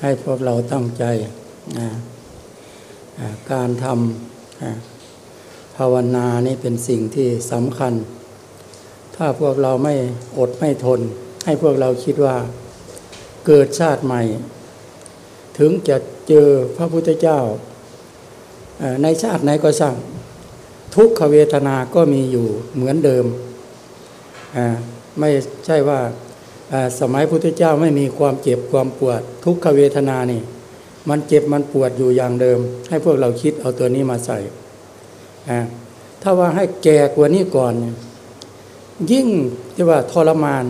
ให้พวกเราตั้งใจการทำภาวนานี่เป็นสิ่งที่สำคัญ ถ้าพวกเราไม่อดไม่ทน ให้พวกเราคิดว่าเกิดชาติใหม่ ถึงจะเจอพระพุทธเจ้า ในชาติไหนก็สั่งทุกขเวทนาก็มีอยู่เหมือนเดิม ไม่ใช่ว่าสมัยพุทธเจ้าไม่มีความเจ็บความปวด ทุกขเวทนานี่ มันเจ็บมันปวดอยู่อย่างเดิม ให้พวกเราคิดเอาตัวนี้มาใส่ถ้าว่าให้แก่กว่านี้ก่อน ยิ่งที่ว่าทรมาน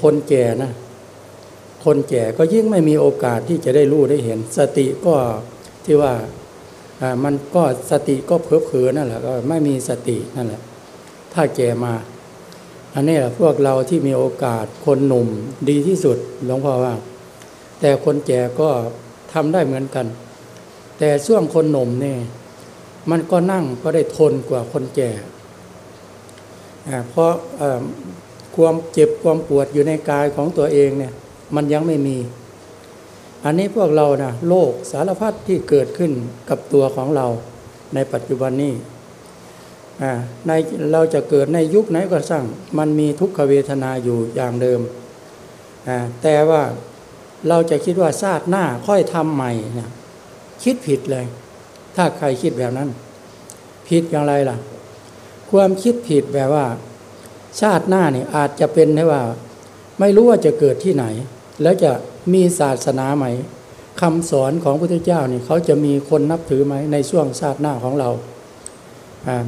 คนแก่นะคนแก่ก็ยิ่งไม่มีโอกาสที่จะได้รู้ได้เห็น สติก็ที่ว่ามันก็สติก็เพ้อเผลอนั่นแหละก็ไม่มีสตินั่นแหละ ถ้าแก่มา อันนี้แหละพวกเราที่มีโอกาสคนหนุ่มดีที่สุดหลวงพ่อว่า แต่คนแก่ก็ทำได้เหมือนกัน แต่ช่วงคนหนุ่มเนี่ยมันก็นั่งก็ได้ทนกว่าคนแก่ เพราะความเจ็บความปวดอยู่ในกายของตัวเองเนี่ยมันยังไม่มี อันนี้พวกเรานะโลกสารพัดที่เกิดขึ้นกับตัวของเราในปัจจุบันนี้ ในเราจะเกิดในยุคไหนก็สร้าง มันมีทุกขเวทนาอยู่อย่างเดิม แต่ว่าเราจะคิดว่าชาติหน้าค่อยทำใหม่เนี่ยคิดผิดเลย ถ้าใครคิดแบบนั้น ผิดอย่างไรล่ะ ความคิดผิดแบบว่า ชาติหน้าเนี่ยอาจจะเป็นได้ว่า ไม่รู้ว่าจะเกิดที่ไหน แล้วจะมีศาสนาไหมคำสอนของพระพุทธเจ้านี่เขาจะมีคนนับถือไหมในช่วงชาติหน้าของเรา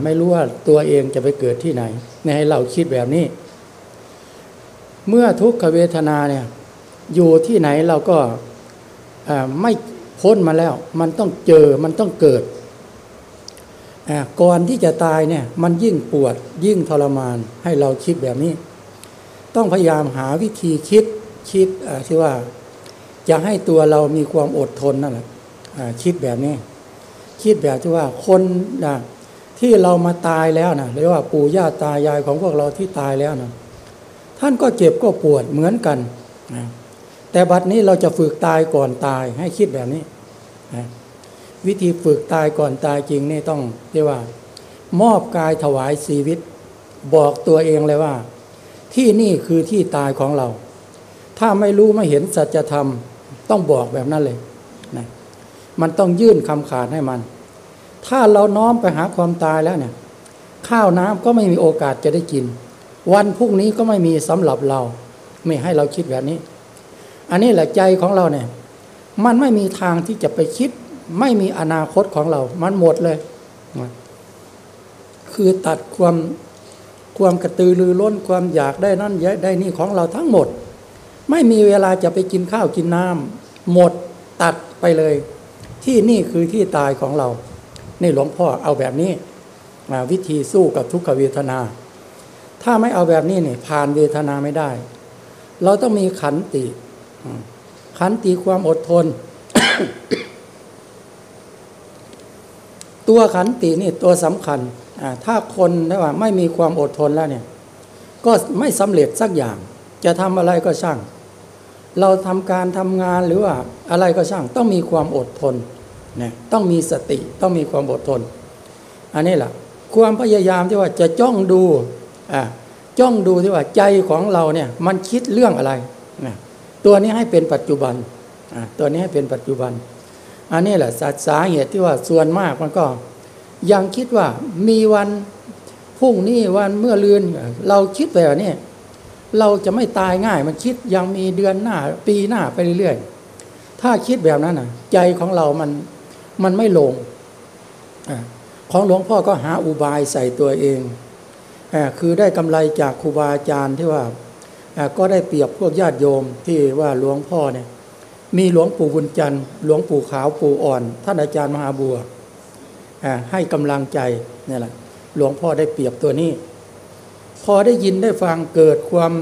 ไม่รู้ว่าตัวเองจะไปเกิดที่ไหนในให้เราคิดแบบนี้ เมื่อทุกขเวทนาเนี่ยอยู่ที่ไหนเราก็ไม่พ้นมาแล้ว มันต้องเจอมันต้องเกิดก่อนที่จะตายเนี่ยมันยิ่งปวดยิ่งทรมานให้เราคิดแบบนี้ ต้องพยายามหาวิธีคิดคิดที่ว่าจะให้ตัวเรามีความอดทนนั่นแหละคิดแบบนี้ คิดแบบที่ว่าคนนะ ที่เรามาตายแล้วนะเรียกว่าปู่ย่าตายายของพวกเราที่ตายแล้วนะท่านก็เจ็บก็ปวดเหมือนกันนะแต่บัดนี้เราจะฝึกตายก่อนตายให้คิดแบบนี้นะวิธีฝึกตายก่อนตายจริงนี่ต้องเรียกว่า มอบกายถวายชีวิต บอกตัวเองเลยว่า ที่นี่คือที่ตายของเรา ถ้าไม่รู้ไม่เห็นสัจธรรม ต้องบอกแบบนั้นเลยนะมันต้องยื่นคำขาดให้มัน ถ้าเราน้อมไปหาความตายแล้วเนี่ย ข้าวน้ำก็ไม่มีโอกาสจะได้กิน วันพรุ่งนี้ก็ไม่มีสำหรับเรา ไม่ให้เราคิดแบบนี้ อันนี้แหละใจของเราเนี่ย มันไม่มีทางที่จะไปคิด ไม่มีอนาคตของเรา มันหมดเลย คือตัดความความกระตือรือร้นความอยากได้นั่นได้นี่ของเราทั้งหมด ไม่มีเวลาจะไปกินข้าวกินน้ำหมดตัดไปเลย ที่นี่คือที่ตายของเรา นี่หลวงพ่อเอาแบบนี้วิธีสู้กับทุกขเวทนา ถ้าไม่เอาแบบนี้เนี่ยผ่านเวทนาไม่ได้ เราต้องมีขันติ ขันติความอดทน ตัวขันตินี่ตัวสำคัญ ถ้าคนได้ว่าไม่มีความอดทนแล้วเนี่ย ก็ไม่สำเร็จสักอย่าง จะทำอะไรก็ช่าง เราทำการทำงานหรือว่าอะไรก็ช่าง ต้องมีความอดทน นะต้องมีสติต้องมีความอดทน อันนี้แหละความพยายามที่ว่าจะจ้องดูอ่าจ้องดูที่ว่าใจของเราเนี่ยมันคิดเรื่องอะไรนะตัวนี้ให้เป็นปัจจุบันตัวนี้ให้เป็นปัจจุบัน อันนี้แหละสาเหตุที่ว่าส่วนมากมันก็ ยังคิดว่ามีวันพรุ่งนี้วันเมื่อลืนเราคิดแบบนี้เราจะไม่ตายง่าย มันคิดยังมีเดือนหน้า ปีหน้าไปเรื่อยๆ ถ้าคิดแบบนั้นนะใจของเรามัน มันไม่ลงอของหลวงพ่อก็หาอุบายใส่ตัวเองอคือได้กำไรจากครูบาอาจารย์ที่ว่าก็ได้เปรียบพวกญาติโยมที่ว่าหลวงพ่อเนี่ยมีหลวงปู่บุญจันทร์หลวงปู่ขาวปู่อ่อน ท่านอาจารย์มหาบัวให้กำลังใจนี่แหละหลวงพ่อได้เปรียบตัวนี้ พอได้ยินได้ฟังเกิดความ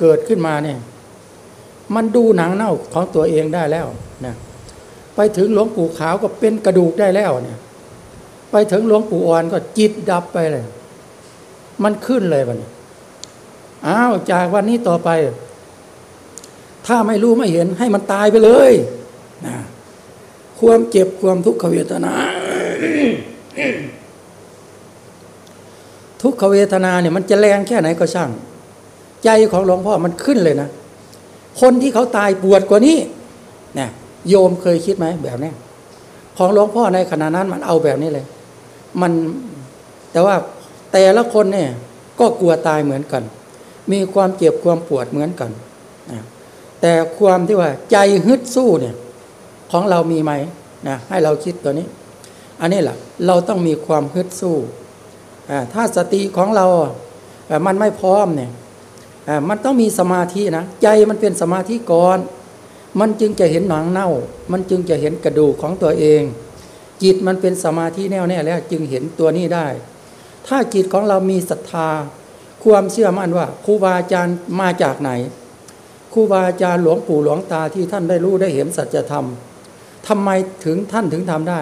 เกิดขึ้นมาเนี่ยมันดูหนังเน่าของตัวเองได้แล้วนะ ไปถึงหลวงปู่ขาวก็เป็นกระดูกได้แล้วเนี่ย ไปถึงหลวงปู่อ่อนก็จิตดับไปเลย มันขึ้นเลยวันนี้อ้าวจากวันนี้ต่อไป ถ้าไม่รู้ไม่เห็นให้มันตายไปเลยนะความเจ็บความทุกขเวทนา ทุกขเวทนาเนี่ยมันจะแรงแค่ไหนก็ช่าง ใจของหลวงพ่อมันขึ้นเลยนะ คนที่เขาตายปวดกว่านี้เนี่ย โยมเคยคิดไหมแบบนี้ของหลวงพ่อในขณะนั้นมันเอาแบบนี้เลย มันแต่ว่าแต่ละคนเนี่ยก็กลัวตายเหมือนกัน มีความเจ็บความปวดเหมือนกันนะแต่ความที่ว่าใจฮึดสู้เนี่ยของเรามีไหมนะให้เราคิดตัวนี้ อันนี้แหละเราต้องมีความฮึดสู้ถ้าสติของเรามันไม่พร้อมเนี่ยมันต้องมีสมาธินะใจมันเป็นสมาธิก่อน มันจึงจะเห็นหนังเน่า มันจึงจะเห็นกระดูกของตัวเอง จิตมันเป็นสมาธิแน่วแน่แล้วจึงเห็นตัวนี้ได้ ถ้าจิตของเรามีศรัทธา ความเชื่อมั่นว่าครูบาอาจารย์มาจากไหนครูบาอาจารย์หลวงปู่หลวงตาที่ท่านได้รู้ได้เห็นสัจธรรมทำไมถึงท่านถึงทำได้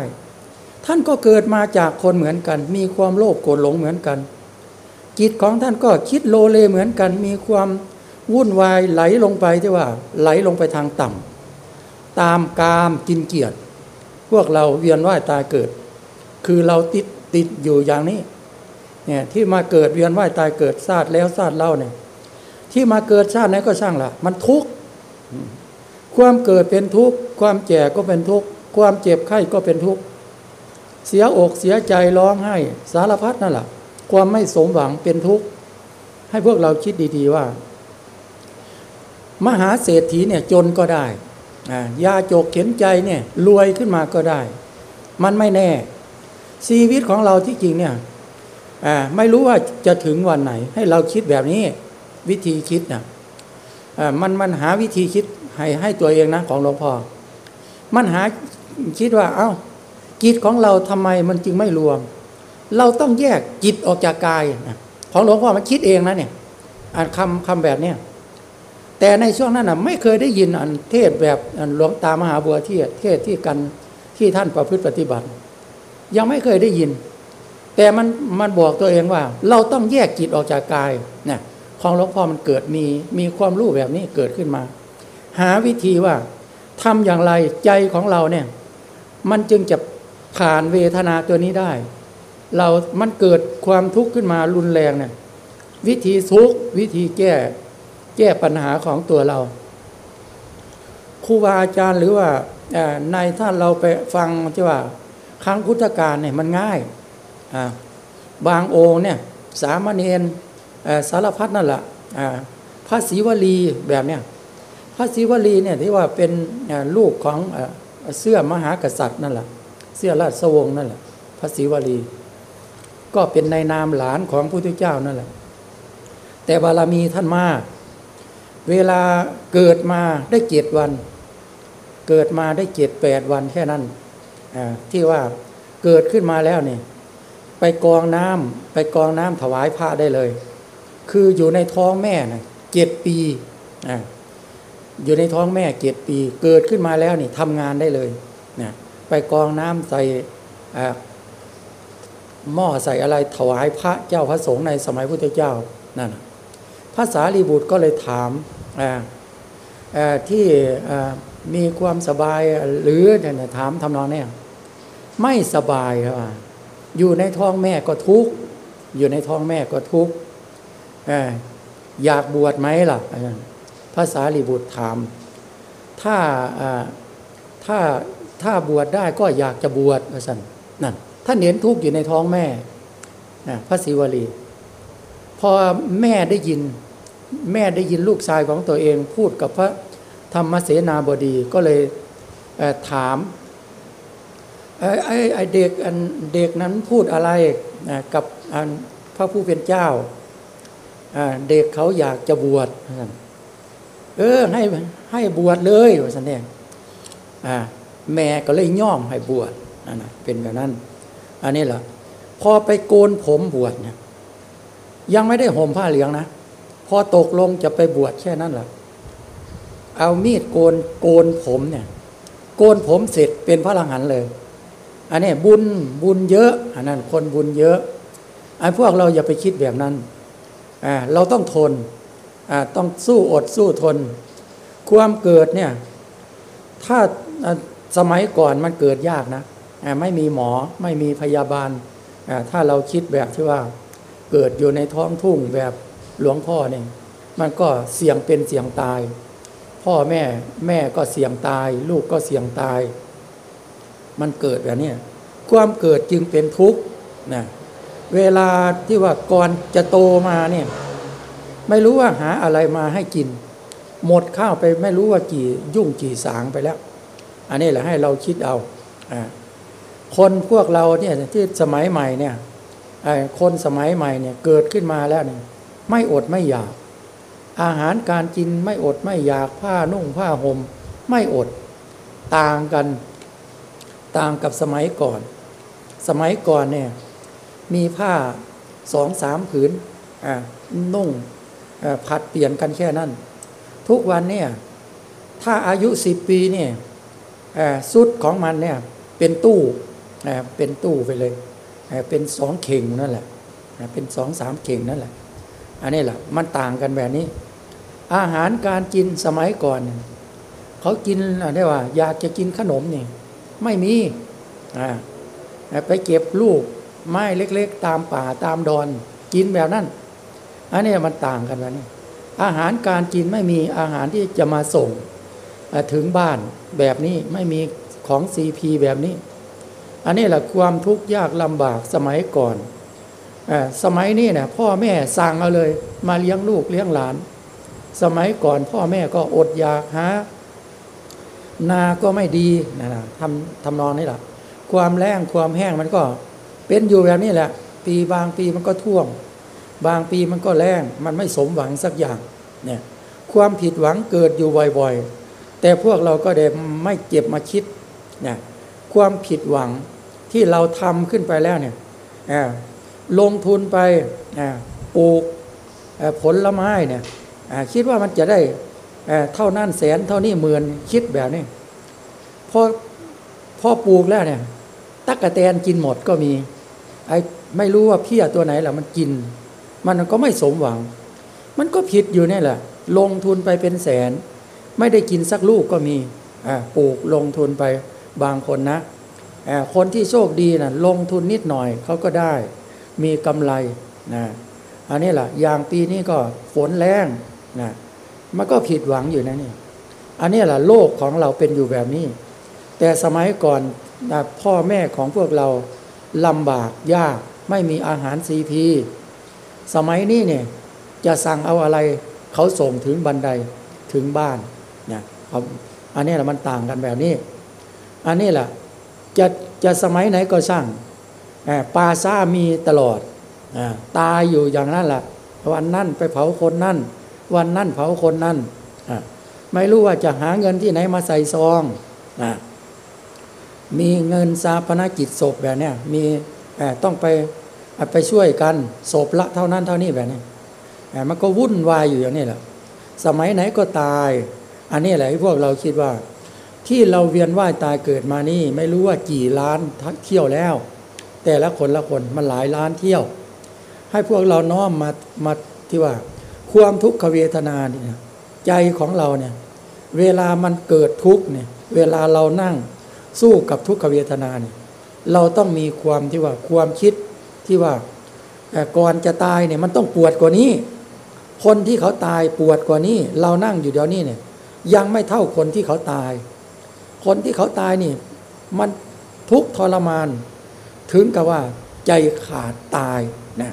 ท่านก็เกิดมาจากคนเหมือนกัน มีความโลภโกรธหลงเหมือนกัน จิตของท่านก็คิดโลเลเหมือนกัน มีความ วุ่นวายไหลลงไปที่ว่า ไหลลงไปทางต่ำตามกามกินเกียรติ พวกเราเวียนว่ายตายเกิด คือเราติดติดอยู่อย่างนี้เนี่ยที่มาเกิดเวียนว่ายตายเกิดซาดแล้วซาดเล่าเนี่ยที่มาเกิดชาติไหนก็ช่างละมันทุกข์ความเกิดเป็นทุกข์ความแก่ก็เป็นทุกข์ความเจ็บไข้ก็เป็นทุกข์เสียอกเสียใจร้องไห้ สารพัดนั่นแหละความไม่สมหวังเป็นทุกข์ให้พวกเราคิดดีๆว่า มหาเศรษฐีเนี่ยจนก็ได้ยาโจกเข็นใจเนี่ยรวยขึ้นมาก็ได้ มันไม่แน่ ชีวิตของเราที่จริงเนี่ยไม่รู้ว่าจะถึงวันไหน ให้เราคิดแบบนี้วิธีคิดนะมันมันหาวิธีคิดให้ให้ตัวเองนะของหลวงพ่อมันหาคิดว่าเอา้าจิตของเราทำไมมันจึงไม่รวม เราต้องแยกจิตออกจากกายนะของหลวงพ่อมันคิดเองนะเนี่ยอ่านคำคำแบบเนี้ย แต่ในช่วงนั้นนะไม่เคยได้ยินอันเทศแบบหลวงตามหาบัวที่เทศที่กันที่ท่านประพฤติปฏิบัติ ยังไม่เคยได้ยิน แต่มันมันบอกตัวเองว่า เราต้องแยกจิตออกจากกายเนี่ยของหลวงพ่อมันเกิดมีมีความรู้แบบนี้เกิดขึ้นมา หาวิธีว่าทำอย่างไรใจของเราเนี่ย มันจึงจะผ่านเวทนาตัวนี้ได้ เรามันเกิดความทุกข์ขึ้นมารุนแรงเนี่ยวิธีทุกวิธีแก้ ก้ปัญหาของตัวเราครูบาอาจารย์หรือว่าในถ้าเราไปฟังที่ว่าครั้งพุทธกาลเนี่ยมันง่ายบางองค์เนี่ยสามเณรสารพัดนั่นแหละพระศรีวลีแบบเนี้ยพระศิวลีเนี่ยที่ว่าเป็นลูกของเสื้อมหากษัตริย์นั่นแหละเสื้อราชวงศ์นั่นแหละพระศิวลี ก็เป็นในนามหลานของพระพุทธเจ้านั่นแหละแต่บารมีท่านมาก เวลาเกิดมาได้เจ็ดวัน เกิดมาได้เจ็ดแปดวันแค่นั้นที่ว่าเกิดขึ้นมาแล้วเนี่ยไปกองน้ำไปกองน้ำถวายพระได้เลย คืออยู่ในท้องแม่นะเจ็ดปีอ่าอยู่ในท้องแม่เจ็ดปี เกิดขึ้นมาแล้วนี่ทำงานได้เลยนะไปกองน้ำใส่หม้อใส่อะไรถวายพระเจ้าพระสงฆ์ในสมัยพุทธเจ้านั่นพระสารีบุตรก็เลยถามที่มีความสบายหรือถามทำนองนี้ไม่สบายครับอยู่ในท้องแม่ก็ทุกข์อยู่ในท้องแม่ก็ทุกข์อยากบวชไหมล่ะภาษาลีบุตรถาม ถ้าถ้าถ้าบวชได้ก็อยากจะบวชว่าสันนั่นท่านเห็นทุกข์อยู่ในท้องแม่พระศิวลี พอแม่ได้ยิน แม่ได้ยินลูกชายของตัวเอง พูดกับพระธรรมเสนาบดีก็เลยถามไอ้ไอเด็กเด็กนั้นพูดอะไรกับพระผู้เป็นเจ้าเด็กเขาอยากจะบวชเออให้ให้บวชเลยว่าสันเองแม่ก็เลยย่อมให้บวชนั่นนะเป็นแบบนั้น อันนี้แหละพอไปโกนผมบวชเนี่ยยังไม่ได้ห่มผ้าเหลืองนะ พอตกลงจะไปบวชแค่นั้นแหละเอามีดโกนโกนผมเนี่ย โกนผมเสร็จเป็นพระลังหันเลย อันนี้บุญบุญเยอะอันนั้นคนบุญเยอะไอ้พวกเราอย่าไปคิดแบบนั้นอ่าเราต้องทนอ่าต้องสู้อดสู้ทน ความเกิดเนี่ย ถ้าสมัยก่อนมันเกิดยากนะไม่มีหมอไม่มีพยาบาล ถ้าเราคิดแบบที่ว่าเกิดอยู่ในท้องทุ่งแบบ หลวงพ่อเนี่ยมันก็เสี่ยงเป็นเสี่ยงตาย พ่อแม่แม่ก็เสี่ยงตาย ลูกก็เสี่ยงตาย มันเกิดแบบนี้ความเกิดจึงเป็นทุกข์นะเวลาที่ว่าก่อนจะโตมาเนี่ยไม่รู้ว่าหาอะไรมาให้กิน หมดข้าวไปไม่รู้ว่ากี่ยุ่งกี่สางไปแล้ว อันนี้แหละให้เราคิดเอาอคนพวกเราเนี่ยที่สมัยใหม่เนี่ยคนสมัยใหม่เนี่ยเกิดขึ้นมาแล้วเนี่ย ไม่อดไม่อยาก อาหารการกินไม่อดไม่อยากผ้านุ่งผ้าห่มไม่อดต่างกันต่างกับสมัยก่อน สมัยก่อนเนี่ยมีผ้าสองสามผืนนุ่งผัดเปลี่ยนกันแค่นั้น ทุกวันเนี่ยถ้าอายุสิบปีเนี่ยสุดของมันเนี่ยเป็นตู้เป็นตู้ไปเลย เป็นสองเข่งนั่นแหละเป็นสองสามเข่งนั่นแหละ อันนี้แหละมันต่างกันแบบนี้ อาหารการกินสมัยก่อน เขากินอะไรว่า อยากจะกินขนมเนี่ยไม่มีไปเก็บลูกไม้เล็กๆ ตามป่าตามดอนกินแบบนั้น อันนี้มันต่างกันแบบนี้ อาหารการกินไม่มีอาหารที่จะมาส่งถึงบ้านแบบนี้ไม่มีของซีพีแบบนี้ อันนี้แหละความทุกข์ยากลำบากสมัยก่อน สมัยนี้เนี่ยพ่อแม่สั่งเอาเลย มาเลี้ยงลูกเลี้ยงหลาน สมัยก่อนพ่อแม่ก็อดอยากหานาก็ไม่ดีนะนะทำทำนองนี้แหละความแรงความแห้งมันก็เป็นอยู่แบบนี้แหละ ปีบางปีมันก็ท่วม บางปีมันก็แรงมันไม่สมหวังสักอย่างเนี่ยความผิดหวังเกิดอยู่บ่อยๆ แต่พวกเราก็ได้ไม่เก็บมาคิดเนี่ยความผิดหวังที่เราทำขึ้นไปแล้วเนี่ย ลงทุนไปปลูกผลละไม้เนี่ยคิดว่ามันจะได้เท่านั้นแสนเท่านี้หมื่นคิดแบบนี้พอพอปลูกแล้วเนี่ยตักกะแตนกินหมดก็มีไอ้ไม่รู้ว่าเพี้ยตัวไหนแหละมันกิน มันก็ไม่สมหวัง มันก็ผิดอยู่นี่แหละ ลงทุนไปเป็นแสน ไม่ได้กินสักลูกก็มีปลูกลงทุนไปบางคนนะคนที่โชคดีนะ่ะลงทุนนิดหน่อยเขาก็ได้ มีกำไรนะอันนี้แหละอย่างปีนี้ก็ฝนแรงนะมันก็ผิดหวังอยู่นะนี่อันนี้แหละโลกของเราเป็นอยู่แบบนี้ แต่สมัยก่อนนะพ่อแม่ของพวกเราลำบากยากไม่มีอาหารซีพีสมัยนี้เนี่ยจะสั่งเอาอะไรเขาส่งถึงบันไดถึงบ้านเนี่ยอันนี้แหละมันต่างกันแบบนี้ อันนี้แหละจะจะสมัยไหนก็ช่าง ปาซ่ามีตลอดอตายอยู่อย่างนั้นแหละวันนั่นไปเผาคนนั่น วันนั่นเผาคนนั่นไม่รู้ว่าจะหาเงินที่ไหนมาใส่ซองอมีเงินซาปนกิจศพแบบนี้มีต้องไปไปช่วยกันศพละเท่านั้นเท่านี้แบบนี้มันก็วุ่นวายอยู่อย่างนี้แหละสมัยไหนก็ตาย อันนี้แหละที่พวกเราคิดว่า ที่เราเวียนว่ายตายเกิดมานี่ ไม่รู้ว่ากี่ล้านทักเที่ยวแล้ว แต่ละคนละคนมันหลายล้านเที่ยว ให้พวกเราน้อมมามาที่ว่า ความทุกขเวทนาเนี่ยใจของเราเนี่ยเวลามันเกิดทุกเนี่ยเวลาเรานั่งสู้กับทุกขเวทนาเนี่ยเราต้องมีความที่ว่าความคิดที่ว่าก่อนจะตายเนี่ยมันต้องปวดกว่านี้ คนที่เขาตายปวดกว่านี้ เรานั่งอยู่เดี๋ยวนี้เนี่ยยังไม่เท่าคนที่เขาตาย คนที่เขาตายนี่ มันทุกทรมาน ถึงกับว่าใจขาดตายนะ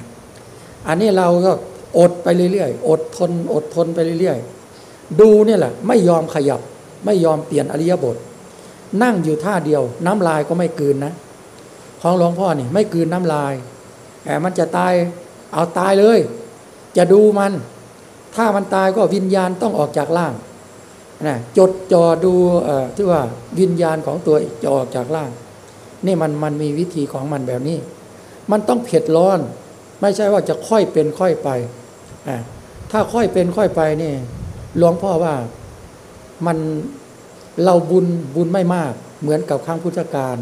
อันนี้เราก็อดไปเรื่อยๆ อดทน อดทนไปเรื่อยๆ ดูเนี่ยแหละ ไม่ยอมขยับ ไม่ยอมเปลี่ยนอริยบท นั่งอยู่ท่าเดียว น้ำลายก็ไม่กืนนะ ของหลวงพ่อนี่ไม่กืนน้ำลายแต่มันจะตายเอาตายเลย จะดูมัน ถ้ามันตายก็วิญญาณต้องออกจากร่างนะจดจอดูที่ว่าวิญญาณของตัวจะออกจากร่าง นี่มันมันมีวิธีของมันแบบนี้ มันต้องเผ็ดร้อน ไม่ใช่ว่าจะค่อยเป็นค่อยไปถ้าค่อยเป็นค่อยไปนี่หลวงพ่อว่ามันเราบุญบุญไม่มากเหมือนกับครั้งพุทธกาล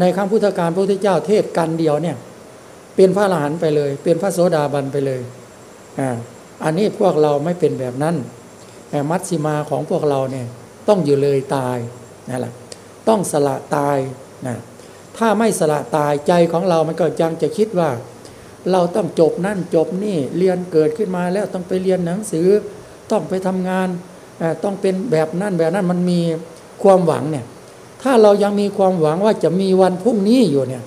ในครั้งพุทธกาลพระพุทธเจ้าเทศกันเดียวเนี่ย เป็นพระอรหันต์ไปเลย เป็นพระโสดาบันไปเลยอ่าอันนี้พวกเราไม่เป็นแบบนั้นแต่มัชชิมาของพวกเราเนี่ยต้องอยู่เลยตายนั่นแหละต้องสละตาย นะถ้าไม่สละตายใจของเรามันก็ยังจะคิดว่า เราต้องจบนั่นจบนี่เรียนเกิดขึ้นมาแล้วต้องไปเรียนหนังสือ ต้องไปทำงานต้องเป็นแบบนั่นแบบนั้นมันมีความหวังเนี่ยถ้าเรายังมีความหวังว่าจะมีวันพรุ่งนี้อยู่เนี่ย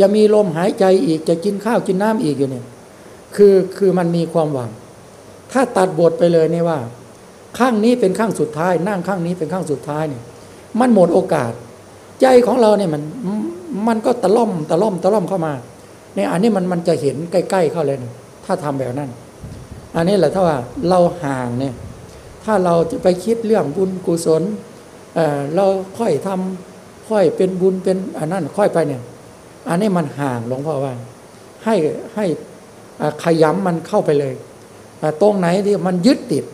จะมีลมหายใจอีกจะกินข้าวกินน้ำอีกอยู่เนี่ยคือคือมันมีความหวัง ถ้าตัดบทไปเลยเนี่ยว่า ข้างนี้เป็นข้างสุดท้าย นั่งข้างนี้เป็นข้างสุดท้ายเนี่ยมันหมดโอกาส ใจของเราเนี่ยมันมันก็ตะล่อมตะล่อมตะล่อมเข้ามาเนี่ยอันนี้มันมันจะเห็นใกล้ๆเข้าเลยนะถ้าทำแบบนั้น อันนี้แหละถ้าว่าเราห่างเนี่ยถ้าเราจะไปคิดเรื่องบุญกุศลเเราค่อยทำค่อยเป็นบุญเป็นอันนั้นค่อยไปเนี่ย อันนี้มันห่างหลวงพ่อว่า ให้ให้ขยำมันเข้าไปเลยตรงไหนที่มันยึดติด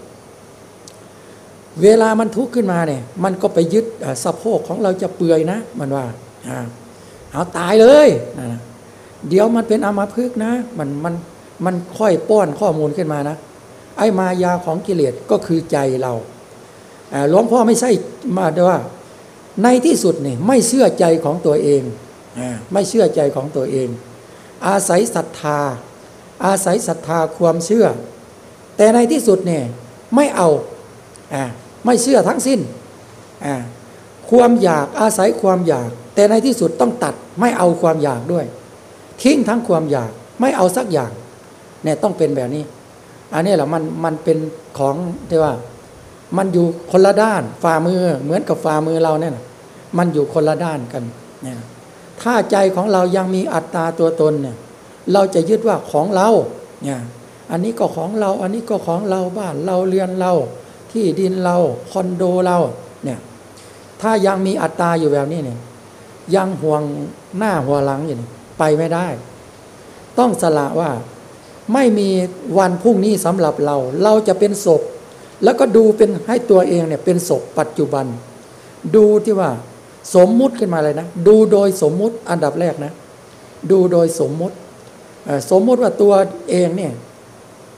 เวลามันทุกข์ขึ้นมาเนี่ย มันก็ไปยึดสะโพกของเราจะเปื่อยนะ มันว่าเอาตายเลยนะเดี๋ยวมันเป็นอมาพึกนะ มันมันมันค่อยป้อนข้อมูลขึ้นมานะ ไอ้มายาของกิเลสก็คือใจเราหลวงพ่อไม่ใช่มาด้วยว่า ในที่สุดเนี่ยไม่เชื่อใจของตัวเองไม่เชื่อใจของตัวเอง อาศัยศรัทธา อาศัยศรัทธาความเชื่อ แต่ในที่สุดเนี่ยไม่เอาอ่า ไม่เชื่อทั้งสิ้นความอยากอาศัยความอยาก แต่ในที่สุดต้องตัดไม่เอาความอยากด้วย ทิ้งทั้งความอยากไม่เอาสักอย่างเนี่ยต้องเป็นแบบนี้ อันนี้แหละมันมันเป็นของที่ว่า มันอยู่คนละด้านฝ่ามือเหมือนกับฝ่ามือเราเนี่ยมันอยู่คนละด้านกันเนี่ยถ้าใจของเรายังมีอัตตาตัวตนเนี่ยเราจะยึดว่าของเราเนี่ยอันนี้ก็ของเรา อันนี้ก็ของเราบ้านเราเรือนเรา ที่ดินเราคอนโดเราเนี่ยถ้ายังมีอัตตาอยู่แบบนี้เนี่ยยังห่วงหน้าหัวหลังอยู่ไปไม่ได้ ต้องสละว่าไม่มีวันพรุ่งนี้สำหรับเรา เราจะเป็นศพ แล้วก็ดูเป็นให้ตัวเองเนี่ยเป็นศพปัจจุบัน ดูที่ว่าสมมุติขึ้นมาเลยนะ ดูโดยสมมุติอันดับแรกนะ ดูโดยสมมุติสมมุติว่าตัวเองเนี่ย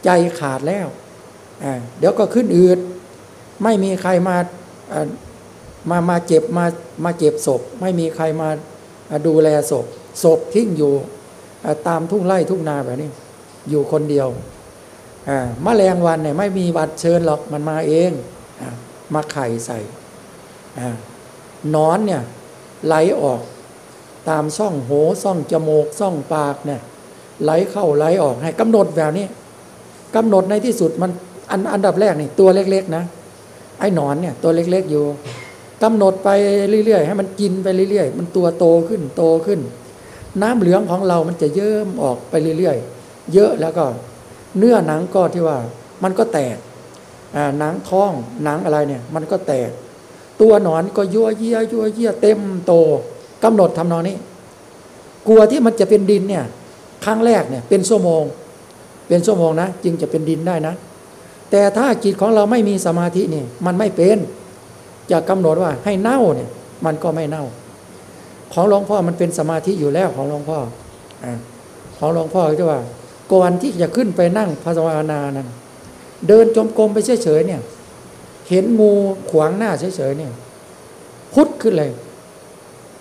ใจขาดแล้ว เดี๋ยวก็ขึ้นอืด ไม่มีใครมามามาเจ็บมามาเจ็บศพ ไม่มีใครมาดูแลศพศพทิ้งอยู่ตามทุ่งไร่ทุ่งนาแบบนี้ อยู่คนเดียวมแมลงวันเนี่ยไม่มีบัตรเชิญหรอกมันมาเองอมาไข่ใส่นอนเนี่ยไหลออกตามช่องโหช่องจมูกช่องปากเนี่ยไหลเข้าไหลออกให้กำหนดแบบนี้กำหนดในที่สุดมันอันอันดับแรกนี่ตัวเล็ก ๆ นะ ไอ้นอนเนี่ยตัวเล็กๆอยู่กำหนดไปเรื่อยๆ ให้มันกินไปเรื่อยๆ มันตัวโตขึ้นโตขึ้น น้ำเหลืองของเรามันจะเยิ้มออกไปเรื่อยๆ เยอะแล้วก็ เนื้อหนังก็ที่ว่า มันก็แตกหนังท้องหนังอะไรเนี่ย มันก็แตก ตัวหนอนก็ยั่วเยี่ยยั่วเยี่ยเต็มโตกำหนดทำนองนี้ กลัวที่มันจะเป็นดินเนี่ยครั้งแรกเนี่ยเป็นชั่วโมง เป็นชั่วโมงนะจึงจะเป็นดินได้นะ แต่ถ้าจิตของเราไม่มีสมาธินี่มันไม่เป็นจะกำหนดว่าให้เน่าเนี่ยมันก็ไม่เน่า ของหลวงพ่อมันเป็นสมาธิอยู่แล้วของหลวงพ่ออของหลวงพ่อที่ว่าก่อนที่จะขึ้นไปนั่งภาวนานั้นเดินจมกรมไปเฉยๆเนี่ย เห็นงูขวางหน้าเฉยๆเนี่ย พุทธขึ้นเลย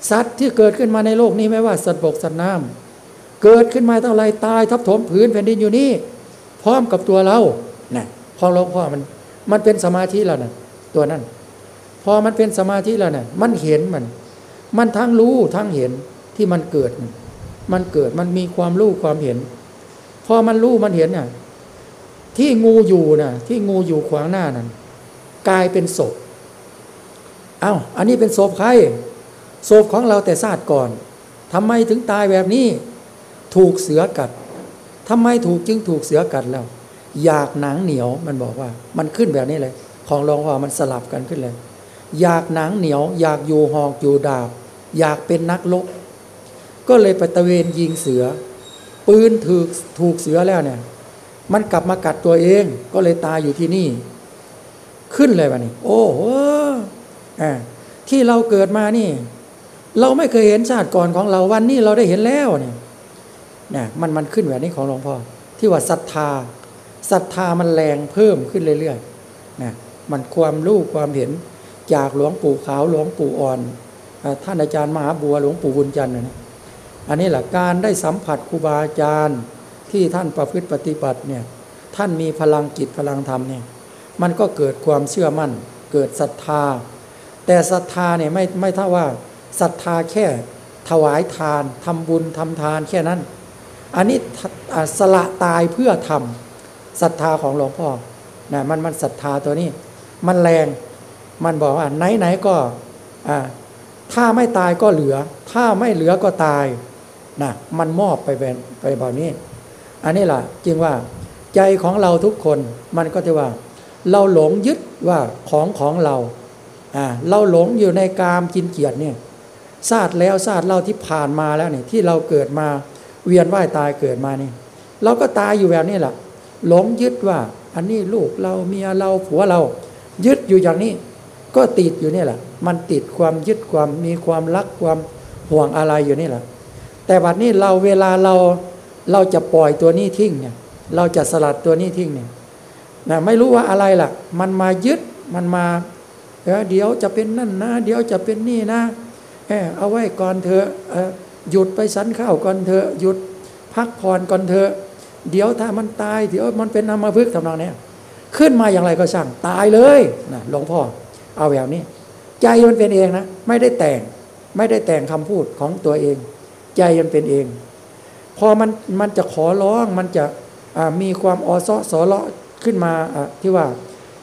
สัตว์ที่เกิดขึ้นมาในโลกนี้ไม่ว่าสัตว์บกสัตว์น้ำเกิดขึ้นมาเท่าไรตายทับถมผืนแผ่นดินอยู่นี่พร้อมกับตัวเรานะ พอหลวงพ่อมัน มันเป็นสมาธิแล้วนะตัวนั้น พอมันเป็นสมาธิแล้วนะ่ยมันเห็นมัน มันทั้งรู้ทั้งเห็นที่มันเกิด มันเกิดมันมีความรู้ความเห็น พอมันรู้มันเห็นเนี่ยที่งูอยู่น่ะที่งูอยู่ขวางหน้านั้นกลายเป็นศพเอา้าอันนี้เป็นศพใครศพของเราแต่ซาดก่อนทำไมถึงตายแบบนี้ ถูกเสือกัดทำไมถูกจึงถูกเสือกัดแล้ว อยากหนังเหนียวมันบอกว่า มันขึ้นแบบนี้เลย ของรองว่ามันสลับกันขึ้นเลย อยากหนังเหนียว อยากอยู่หอกอยู่ดาบ อยากเป็นนักลบก็เลยไปตะเวนยิงเสือ ปืนถูกถูกเสือแล้วเนี่ย มันกลับมากัดตัวเอง ก็เลยตายอยู่ที่นี่ ขึ้นเลยวะนี่ โอ้โหที่เราเกิดมานี่ เราไม่เคยเห็นชาติก่อนของเราวันนี้เราได้เห็นแล้วเนี่ยเนี่ยมันมันขึ้นแบบนี้ของหลวงพ่อที่ว่าศรัทธา ศรัทธามันแรงเพิ่มขึ้นเรื่อยๆนะมันความรู้ความเห็นจากหลวงปู่ขาวหลวงปู่อ่อนท่านอาจารย์มหาบัวหลวงปู่บุญจันทร์นะอันนี้แหละการได้สัมผัสครูบาอาจารย์ที่ท่านประพฤติปฏิบัติเนี่ยท่านมีพลังจิตพลังธรรมเนี่ยมันก็เกิดความเชื่อมั่น เกิดศรัทธา แต่ศรัทธาเนี่ยไม่ไม่เท่าว่าศรัทธาแค่ถวายทานทำบุญทำทานแค่นั้น อันนี้สละตายเพื่อทำ ศรัทธาของหลวงพ่อนะมันมันศรัทธาตัวนี้ มันแรงมันบอกว่าไหนไหนก็ถ้าไม่ตายก็เหลือ ถ้าไม่เหลือก็ตายนะมันมอบไปเป็นไปแบบนี้ อันนี้แหละจึงว่าใจของเราทุกคนมันก็จะว่า เราหลงยึดว่าของของเราอ่าเราหลงอยู่ในกามกินเกียรติเนี่ยซาดแล้วซาดเล่าที่ผ่านมาแล้วเนี่ยที่เราเกิดมาเวียนว่ายตายเกิดมานี่เราก็ตายอยู่แบบนี้แหละ หลงยึดว่า อันนี้ลูกเราเมียเราผัวเรา ยึดอยู่อย่างนี้ ก็ติดอยู่นี่แหละ มันติดความยึดความมีความรักความห่วงอะไรอยู่นี่แหละ แต่บัดนี้เราเวลาเราเราจะปล่อยตัวนี้ทิ้งเนี่ย เราจะสลัดตัวนี้ทิ้งเนี่ยนะไม่รู้ว่าอะไรล่ะ มันมายึดมันมาเดี๋ยวจะเป็นนั่นนะ เดี๋ยวจะเป็นนี่นะเอาไว้ก่อนเถอหยุดไปสันข้าวก่อนเถอหยุดพักผ่อนก่อนเถอ เดี๋ยวถ้ามันตาย เดี๋ยวมันเป็นอามาพึกทำนองนี้ขึ้นมาอย่างไรก็ช่างตายเลยนะหลวงพ่อเอาแบบนี้ ใจมันเป็นเองนะ ไม่ได้แต่ง ไม่ได้แต่งคำพูดของตัวเอง ใจมันเป็นเอง พอมันมันจะขอร้องมันจะมีความอซอสอเลาะขึ้นมาที่ว่า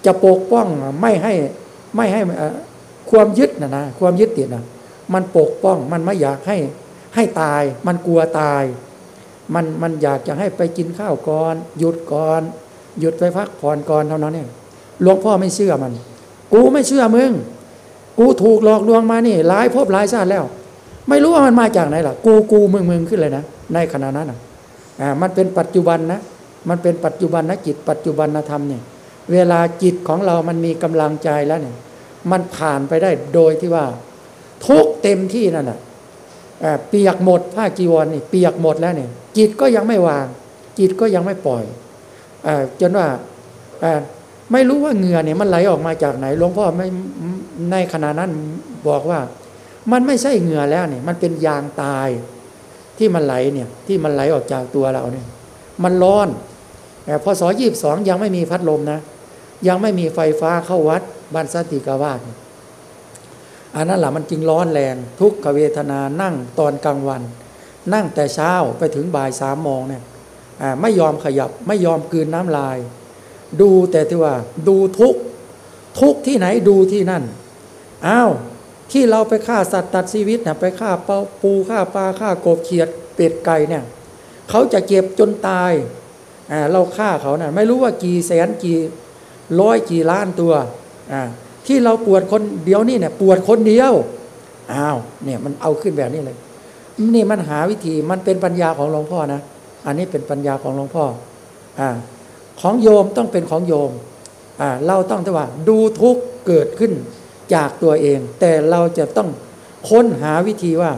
จะปกป้องไม่ให้ไม่ให้ความยึดนะนะความยึดติดนะมันปกป้องมันไม่อยากให้ให้ตาย มันกลัวตาย มันมันอยากจะให้ไปกินข้าวก่อน หยุดก่อน หยุดไปพักผ่อนก่อนเท่านั้นเนี่ยหลวงพ่อไม่เชื่อมัน กูไม่เชื่อมึง กูถูกหลอกลวงมานี่หลายภพหลายชาติแล้ว ไม่รู้ว่ามันมาจากไหนล่ะ กูกูมึงมึงขึ้นเลยนะในขณะนั้นอ่ามันเป็นปัจจุบันนะมันเป็นปัจจุบันนะจิตปัจจุบันธรรมเนี่ยเวลาจิตของเรามันมีกำลังใจแล้วเนี่ย มันผ่านไปได้โดยที่ว่า ทุกเต็มที่นั่นน่ะ เปียกหมดผ้ากีวรนี่เปียกหมดแล้วเนี่ยจิตก็ยังไม่วาง จิตก็ยังไม่ปล่อยอจนว่าไม่รู้ว่าเหงื่อเนี่ยมันไหลออกมาจากไหนหลวงพ่อไม่ในขณะนั้นบอกว่า มันไม่ใช่เหงื่อแล้วเนี่ย มันเป็นยางตายที่มันไหลเนี่ย ที่มันไหลออกจากตัวเราเนี่ย มันร้อนแต่พอสอยี่บสองยังไม่มีพัดลมนะยังไม่มีไฟฟ้าเข้าวัดบ้านสติกาวาส อันนั้นแหละมันจริงร้อนแรง ทุกขเวทนานั่งตอนกลางวัน นั่งแต่เช้าไปถึงบ่ายสามโมงเนี่ยไม่ยอมขยับไม่ยอมกืนน้ำลาย ดูแต่ที่ว่า ดูทุกทุกที่ไหนดูที่นั่นอ้าวที่เราไปฆ่าสัตว์ตัดชีวิตเนี่ยไปฆ่าเปาปูฆ่าปลาฆ่ากบเขียดเป็ดไก่เนี่ยเขาจะเก็บจนตายเราฆ่าเขานะ่ะไม่รู้ว่ากี่แสนกี่ร้อยกี่ล้านตัวอ่า ที่เราปวดคนเดียวนี่เนี่ยปวดคนเดียวอ้าวเนี่ยมันเอาขึ้นแบบนี้เลยนี่มันหาวิธีมันเป็นปัญญาของหลวงพ่อนะอันนี้เป็นปัญญาของหลวงพ่ออ่าของโยมต้องเป็นของโยมอ่าเราต้องแต่ว่าดูทุกเกิดขึ้นจากตัวเอง แต่เราจะต้องค้นหาวิธีว่า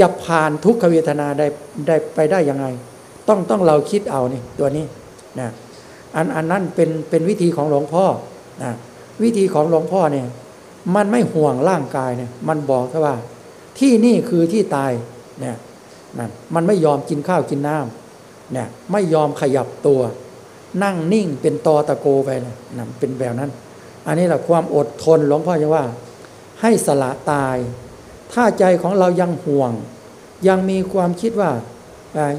จะผ่านทุกขเวทนาได้ได้ไปได้ยังไง ต้องต้องเราคิดเอานี่ตัวนี้นะอันอันนั้นเป็นเป็นวิธีของหลวงพ่อนะ วิธีของหลวงพ่อเนี่ย มันไม่ห่วงร่างกายเนี่ย มันบอกแค่ว่า ที่นี่คือที่ตายเนี่ยนั่นมันไม่ยอมกินข้าวกินน้ำเนี่ย ไม่ยอมขยับตัว นั่งนิ่งเป็นตอตะโกไปเลยนะเป็นแบบนั้น อันนี้แหละความอดทนหลวงพ่อจะว่า ให้สละตาย ถ้าใจของเรายังห่วง ยังมีความคิดว่า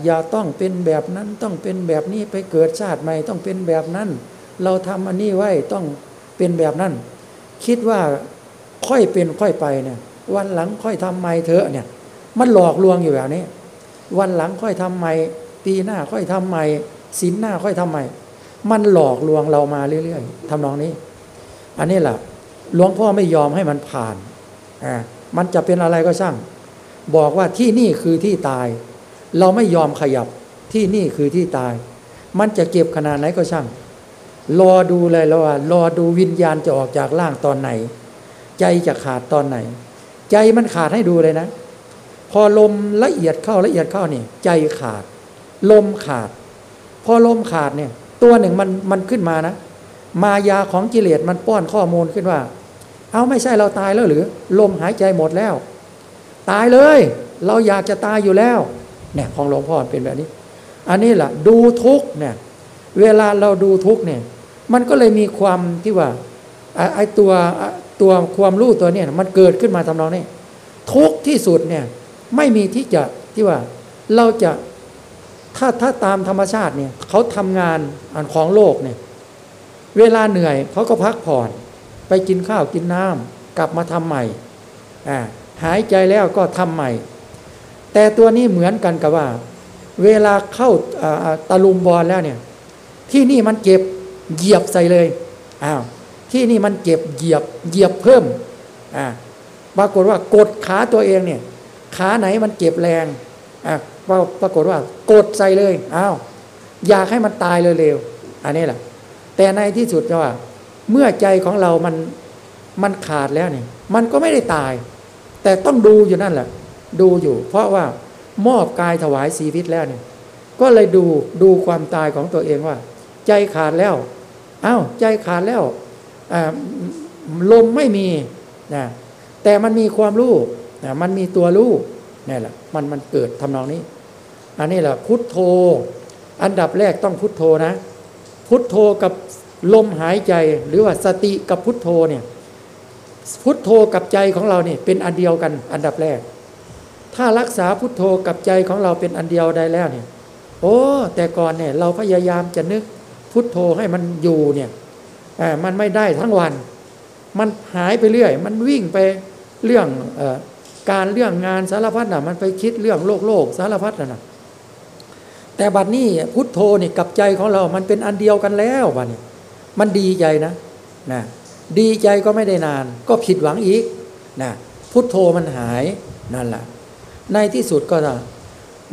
อย่าต้องเป็นแบบนั้นต้องเป็นแบบนี้ไปเกิดชาติใหม่ต้องเป็นแบบนั้น เราทำอันนี้ไว้ต้อง เป็นแบบนั้น คิดว่าค่อยเป็นค่อยไปเนี่ย วันหลังค่อยทำใหม่เถอะเนี่ย มันหลอกลวงอยู่แบบนี้ วันหลังค่อยทำใหม่ปีหน้าค่อยทำใหม่สินหน้าค่อยทำใหม่มันหลอกลวงเรามาเรื่อยๆทำนองนี้ อันนี้แหละหลวงพ่อไม่ยอมให้มันผ่านอ่ามันจะเป็นอะไรก็ช่าง บอกว่าที่นี่คือที่ตาย เราไม่ยอมขยับที่นี่คือที่ตาย มันจะเก็บขนาดไหนก็ช่าง รอดูเลยแล้วว่ารอดูวิญญาณจะออกจากร่างตอนไหน ใจจะขาดตอนไหน ใจมันขาดให้ดูเลยนะ พอลมละเอียดเข้าละเอียดเข้านี่ ใจขาด ลมขาด พอลมขาดเนี่ย ตัวหนึ่งมันมันขึ้นมานะ มายาของกิเลสมันป้อนข้อมูลขึ้นว่า เอาไม่ใช่เราตายแล้วหรือ ลมหายใจหมดแล้ว ตายเลย เราอยากจะตายอยู่แล้วเนี่ยของหลวงพ่อเป็นแบบนี้ อันนี้แหละดูทุกเนี่ย เวลาเราดูทุกเนี่ย มันก็เลยมีความที่ว่าไอ้ตัวตัวความรู้ตัวเนี่ยมันเกิดขึ้นมาทำนองนี้ทุกที่สุดเนี่ยไม่มีที่จะที่ว่าเราจะถ้าถ้าตามธรรมชาติเนี่ยเขาทำงานอันของโลกเนี่ยเวลาเหนื่อยเขาก็พักผ่อนไปกินข้าวกินน้ำกลับมาทำใหม่หายใจแล้วก็ทำใหม่ แต่ตัวนี้เหมือนกันกับว่า เวลาเข้าตะลุมบอลแล้วเนี่ยที่นี่มันเจ็บ เหยียบใส่เลยอ้าวที่นี่มันเจ็บเหยียบเหยียบเพิ่มอ่าปรากฏว่ากดขาตัวเองเนี่ย ขาไหนมันเจ็บแรงอ่าปรากฏว่ากดใส่เลยอ้าวอยากให้มันตายเร็วๆอันนี้แหละแต่ในที่สุดว่า เมื่อใจของเรามันมันขาดแล้วเนี่ย มันก็ไม่ได้ตาย แต่ต้องดูอยู่นั่นแหละ ดูอยู่ เพราะว่ามอบกายถวายชีวิตแล้วเนี่ย ก็เลยดูดูความตายของตัวเองว่า ใจขาดแล้ว อา้าวใจขาดแล้วลมไม่มีนะแต่มันมีความรู้นะมันมีตัวรู้นี่แหละมันมันเกิดทำนองนี้ อันนี้แหละพุทโธ อันดับแรกต้องพุทโธนะ พุทโธกับลมหายใจหรือว่าสติกับพุทโธเนี่ยพุทโธกับใจของเราเนี่ยเป็นอันเดียวกันอันดับแรก ถ้ารักษาพุทโธกับใจของเราเป็นอันเดียวได้แล้วเนี่ยโอ้แต่ก่อนเนี่ยเราพยายามจะนึก พุทโธให้มันอยู่เนี่ยมันไม่ได้ทั้งวัน มันหายไปเรื่อย มันวิ่งไปเรื่องอการเรื่องงานสารพัดน่ะ มันไปคิดเรื่องโลกโลกสารพัดน่ะแต่บัดนี้พุทโธนี่กับใจของเรา มันเป็นอันเดียวกันแล้วบัดนี้มันดีใจนะนะดีใจก็ไม่ได้นาน ก็ผิดหวังอีกนะพุทโธมันหายนั่นแหละในที่สุดก็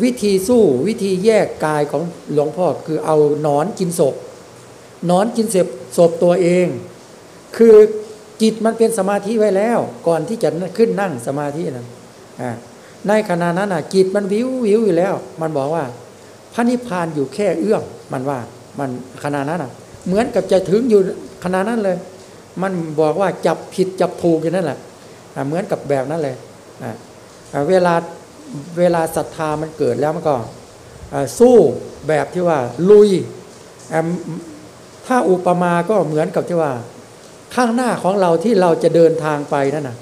วิธีสู้วิธีแยกกายของหลวงพ่อคือเอานอนกินศพ นอนกินเสพศพตัวเอง คือจิตมันเป็นสมาธิไว้แล้ว ก่อนที่จะขึ้นนั่งสมาธินั้นในขณะนั้นจิตมันวิววิวอยู่แล้ว มันบอกว่า พระนิพพานอยู่แค่เอื้อมมันว่ามันขณะนั้นเหมือนกับจะถึงอยู่ขณะนั้นเลย มันบอกว่าจับผิดจับถูกอย่างนั้นแหละเหมือนกับแบบนั้นเลยเวลาเวลาศรัทธามันเกิดแล้วมันก็สู้แบบที่ว่าลุย ถ้าอุปมาก็เหมือนกับที่ว่า ข้างหน้าของเราที่เราจะเดินทางไปนั่นนะ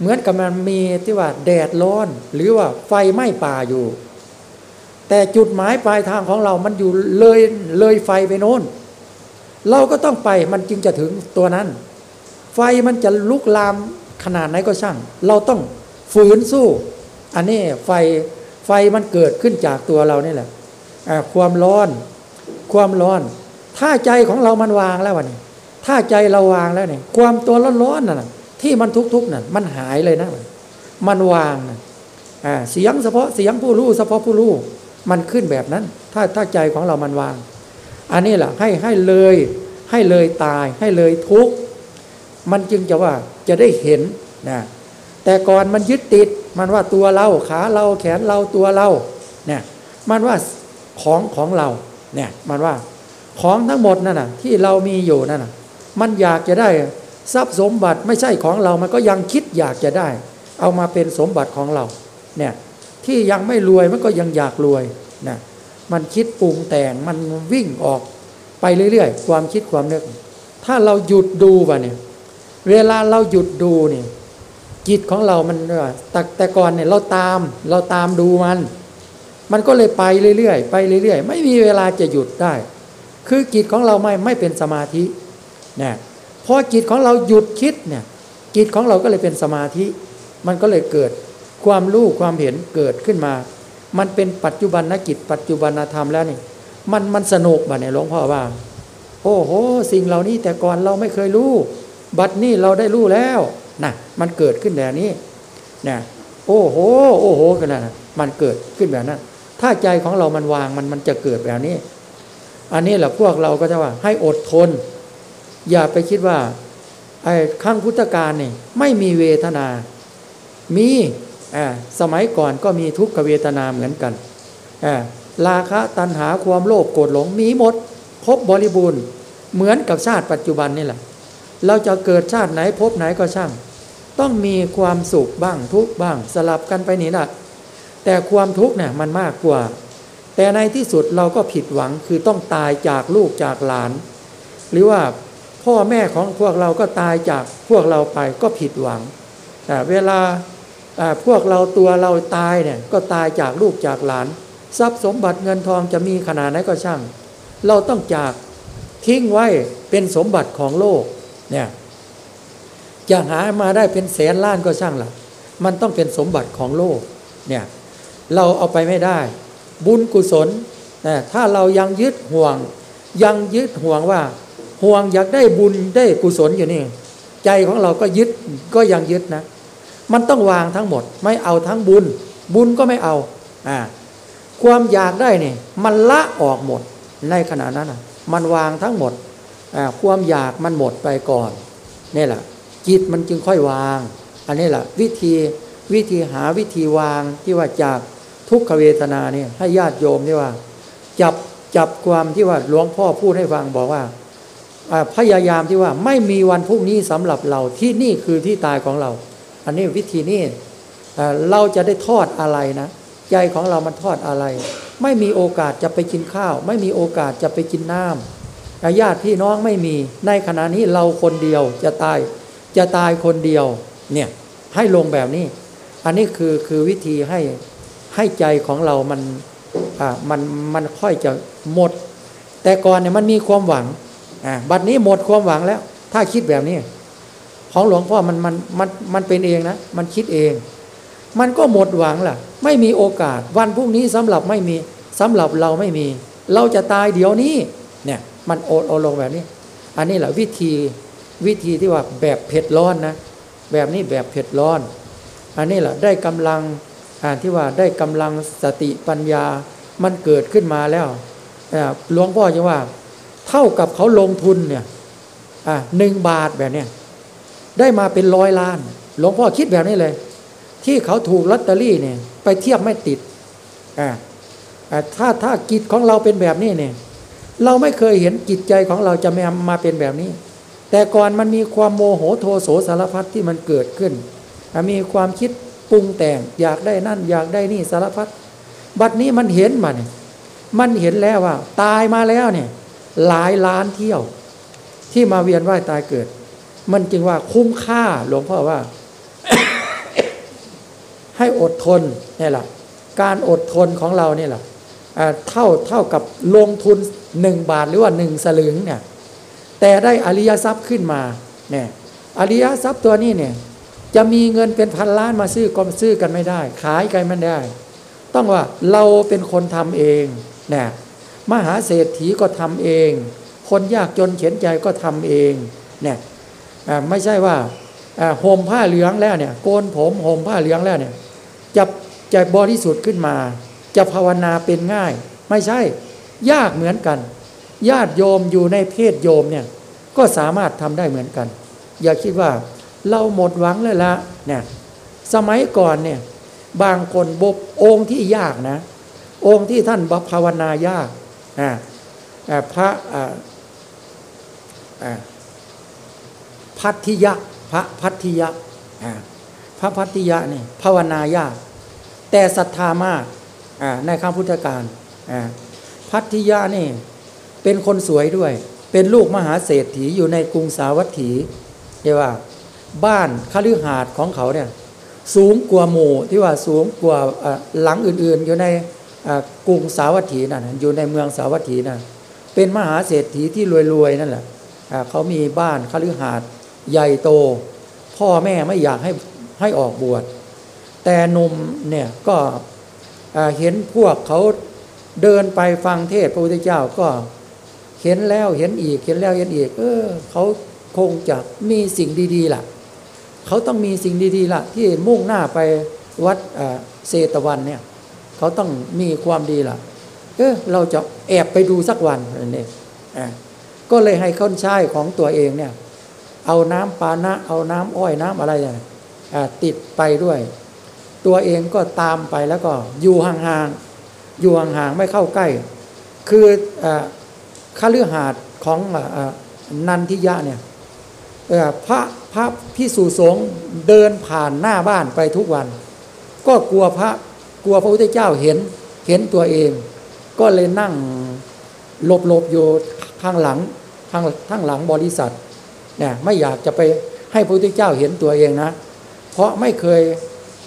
เหมือนกับมันมีที่ว่าแดดร้อน หรือว่าไฟไหม้ป่าอยู่ แต่จุดหมายปลายทางของเรามันอยู่เลยเลยไฟไปโน้น เราก็ต้องไปมันจึงจะถึงตัวนั้น ไฟมันจะลุกลามขนาดไหนก็ช่าง เราต้องฝืนสู้ อันนี้ไฟไฟมันเกิดขึ้นจากตัวเรานี่แหละความร้อน ความร้อน ถ้าใจของเรามันวางแล้ววะนี่ถ้าใจเราวางแล้วเนี่ย ความตัวร้อนๆน่ะที่มันทุกๆนั่นมันหายเลยนะมันวางนะอ่าเสียงเฉพาะเสียงผู้รู้เฉพาะผู้รู้มันขึ้นแบบนั้น ถ้าถ้าใจของเรามันวาง อันนี้แหละให้ให้เลยให้เลยตายให้เลยทุกมันจึงจะว่าจะได้เห็นนะแต่ก่อนมันยึดติดมันว่าตัวเราขาเราแขนเราตัวเราเนี่ยมันว่าของของเราเนี่ยมันว่า ของทั้งหมดนั่นน่ะที่เรามีอยู่นั่นน่ะมันอยากจะได้ทรัพย์สมบัติไม่ใช่ของเรา มันก็ยังคิดอยากจะได้ เอามาเป็นสมบัติของเราเนี่ยที่ยังไม่รวยมันก็ยังอยากรวยนะมันคิดปรุงแต่งมันวิ่งออกไปเรื่อยๆ ความคิดความนึก ถ้าเราหยุดดูป่ะเนี่ยเวลาเราหยุดดูเนี่ยจิตของเรามันแต่แต่ก่อนเนี่ยเราตามเราตามดูมัน มันก็เลยไปเรื่อยๆ ไปเรื่อยๆ ไม่มีเวลาจะหยุดได้ คือจิตของเราไม่ไม่เป็นสมาธินะพอจิตของเราหยุดคิดเนี่ยจิตของเราก็เลยเป็นสมาธิ มันก็เลยเกิดความรู้ความเห็นเกิดขึ้นมา มันเป็นปัจจุบันนกิจปัจจุบันธรรมแล้วนี่มันมันสนุกบ่เนี่ยหลวงพ่อว่า โอ้โห สิ่งเหล่านี้แต่ก่อนเราไม่เคยรู้ บัดนี้เราได้รู้แล้วนะมันเกิดขึ้นแบบนี้นะโอ้โห โอ้โหกันนะมันเกิดขึ้นแบบนั้น ถ้าใจของเรามันวางมันมันจะเกิดแบบนี้ อันนี้แหละพวกเราก็จะว่า ให้อดทน อย่าไปคิดว่าไอ้ขั้งพุทธกาลนี่ไม่มีเวทนา มีสมัยก่อนก็มีทุกขเวทนาเหมือนกันราคะตัณหาความโลภโกรธหลงมีหมดพบบริบูรณ์ เหมือนกับชาติปัจจุบันนี่แหละ เราจะเกิดชาติไหนพบไหนก็ช่าง ต้องมีความสุขบ้างทุกบ้างสลับกันไปนี่แหละแต่ความทุกข์เนี่ยมันมากกว่า แต่ในที่สุดเราก็ผิดหวังคือต้องตายจากลูกจากหลาน หรือว่าพ่อแม่ของพวกเราก็ตายจากพวกเราไปก็ผิดหวังแต่เวลาพวกเราตัวเราตายเนี่ยก็ตายจากลูกจากหลาน ทรัพย์สมบัติเงินทองจะมีขนาดไหนก็ช่าง เราต้องจากทิ้งไว้เป็นสมบัติของโลกเนี่ยจะหามาได้เป็นแสนล้านก็ช่างละมันต้องเป็นสมบัติของโลกเนี่ยเราเอาไปไม่ได้ บุญกุศลนะถ้าเรายังยึดห่วง ยังยึดห่วงว่า ห่วงอยากได้บุญได้กุศลอยู่นี่ ใจของเราก็ยึดก็ยังยึดนะ มันต้องวางทั้งหมด ไม่เอาทั้งบุญ บุญก็ไม่เอาอ่าความอยากได้เนี่ยมันละออกหมดในขณะนั้นอะมันวางทั้งหมดอ่าความอยากมันหมดไปก่อนนี่แหละจิตมันจึงค่อยวาง อันนี้แหละวิธีวิธีหาวิธีวางที่ว่าจาก ทุกขเวทนาเนี่ยให้ญาติโยมที่ว่า จับจับความที่ว่าหลวงพ่อพูดให้ฟังบอกว่าพยายามที่ว่าไม่มีวันพรุ่งนี้สำหรับเราที่นี่คือที่ตายของเรา อันนี้วิธีนี้เราจะได้ทอดอะไรนะใจของเรามันทอดอะไร ไม่มีโอกาสจะไปกินข้าว ไม่มีโอกาสจะไปกินน้ำญาติพี่น้องไม่มี ในขณะนี้เราคนเดียวจะตายจะตายคนเดียวเนี่ยให้ลงแบบนี้ อันนี้คือคือวิธีให้ ให้ใจของเรามันอ่ามันมันค่อยจะหมด แต่ก่อนเนี่ยมันมีความหวังอ่าบัดนี้หมดความหวังแล้ว ถ้าคิดแบบนี้ ของหลวงพ่อมันมันมันมันเป็นเองนะ มันคิดเอง มันก็หมดหวังล่ะ ไม่มีโอกาส วันพรุ่งนี้สำหรับไม่มีสำหรับเราไม่มี เราจะตายเดี๋ยวนี้ เนี่ย มันโอดโอลงแบบนี้ อันนี้แหละวิธีวิธีที่ว่าแบบเผ็ดร้อนนะ แบบนี้แบบเผ็ดร้อน อันนี้แหละได้กำลัง อ่านที่ว่าได้กำลังสติปัญญามันเกิดขึ้นมาแล้วหลวงพ่อจะว่า เท่ากับเขาลงทุนเนี่ยหนึ่งบาทแบบเนี้ยได้มาเป็นร้อยล้าน หลวงพ่อคิดแบบนี้เลย ที่เขาถูกลอตเตอรี่เนี่ย ไปเทียบไม่ติดถ้าถ้ากิจของเราเป็นแบบนี้เนี่ย เราไม่เคยเห็นจิตใจของเราจะมามาเป็นแบบนี้ แต่ก่อนมันมีความโมโหโทโสสารพัดที่มันเกิดขึ้น มีความคิด ปรุงแต่งอยากได้นั่น อยากได้นี่สารพัดบัดนี้มันเห็นมันมันเห็นแล้วว่า ตายมาแล้วเนี่ย หลายล้านเที่ยว ที่มาเวียนว่ายตายเกิด มันจึงว่าคุ้มค่าหลวงพ่อว่า ให้อดทนนี่แหละการอดทนของเราเนี่ยแหละเท่าเท่ากับลงทุนหนึ่งบาทหรือว่าหนึ่งสลึงเนี่ย แต่ได้อริยทรัพย์ขึ้นมาเนี่ยอริยทรัพย์ตัวนี้เนี่ย จะมีเงินเป็นพันล้านมาซื้อก็ซื้อกันไม่ได้ ขายกันไม่ได้ ต้องว่าเราเป็นคนทำเองนะมหาเศรษฐีก็ทำเอง คนยากจนเขียนใจก็ทำเองเนี่ยไม่ใช่ว่าห่มผ้าเหลืองแล้วเนี่ยโกนผมห่มผ้าเหลืองแล้วเนี่ยจะจะบริสุทธิ์ขึ้นมา จะภาวนาเป็นง่าย ไม่ใช่ ยากเหมือนกัน ญาติโยมอยู่ในเพศโยมเนี่ยก็สามารถทำได้เหมือนกัน อย่าคิดว่า เราหมดหวังเลยละเนี่ยสมัยก่อนเนี่ยบางคนบบองค์ที่ยากนะ องค์ที่ท่านบภาวนายากอ่าพระอ่าพัทธิยะพระพัทธิยะพระพัทธิยะนี่ภาวนายาก แต่ศรัทธามากในคำพุทธการพัทธิยะนี่เป็นคนสวยด้วย เป็นลูกมหาเศรษฐีอยู่ในกรุงสาวัตถีเรียกว่า บ้านคฤหาสน์ของเขาเนี่ยสูงกว่าหมู่ที่ว่าสูงกว่าหลังอื่นๆ อยู่ในกรุงสาวัตถีนั่นอยู่ในเมืองสาวัตถีนั่นเป็นมหาเศรษฐีที่รวยๆนั่นแหละเขามีบ้านคฤหาสน์ใหญ่โต พ่อแม่ไม่อยากให้ให้ออกบวช แต่นมเนี่ยก็เห็นพวกเขาเดินไปฟังเทศพระพุทธเจ้าก็เห็นแล้วเห็นอีกเห็นแล้วเห็นอีก เออเขาคงจะมีสิ่งดีๆล่ะ เขาต้องมีสิ่งดีๆละที่มุ่งหน้าไปวัดเซตวันเนี่ยเขาต้องมีความดีละเออเราจะแอบไปดูสักวันนี่ก็เลยให้คนใช้ของตัวเองเนี่ย เอาน้ำปานะ เอาน้ำอ้อยน้ำอะไรเนี่ยติดไปด้วย ตัวเองก็ตามไปแล้วก็อยู่ห่างๆอยู่ห่างๆไม่เข้าใกล้ คืออคฤหาสน์ของอ่าอ่านันทิยะเนี่ยพระ ระพิสุสงฆ์เดินผ่านหน้าบ้านไปทุกวัน ก็กลัวพระกลัวพระพุทธเจ้าเห็นเห็นตัวเอง ก็เลยนั่งหลบหลบอยู่ข้างหลังข้างข้างหลังบริษัทเนี่ยไม่อยากจะไปให้พระพุทธเจ้าเห็นตัวเองนะ เพราะไม่เคย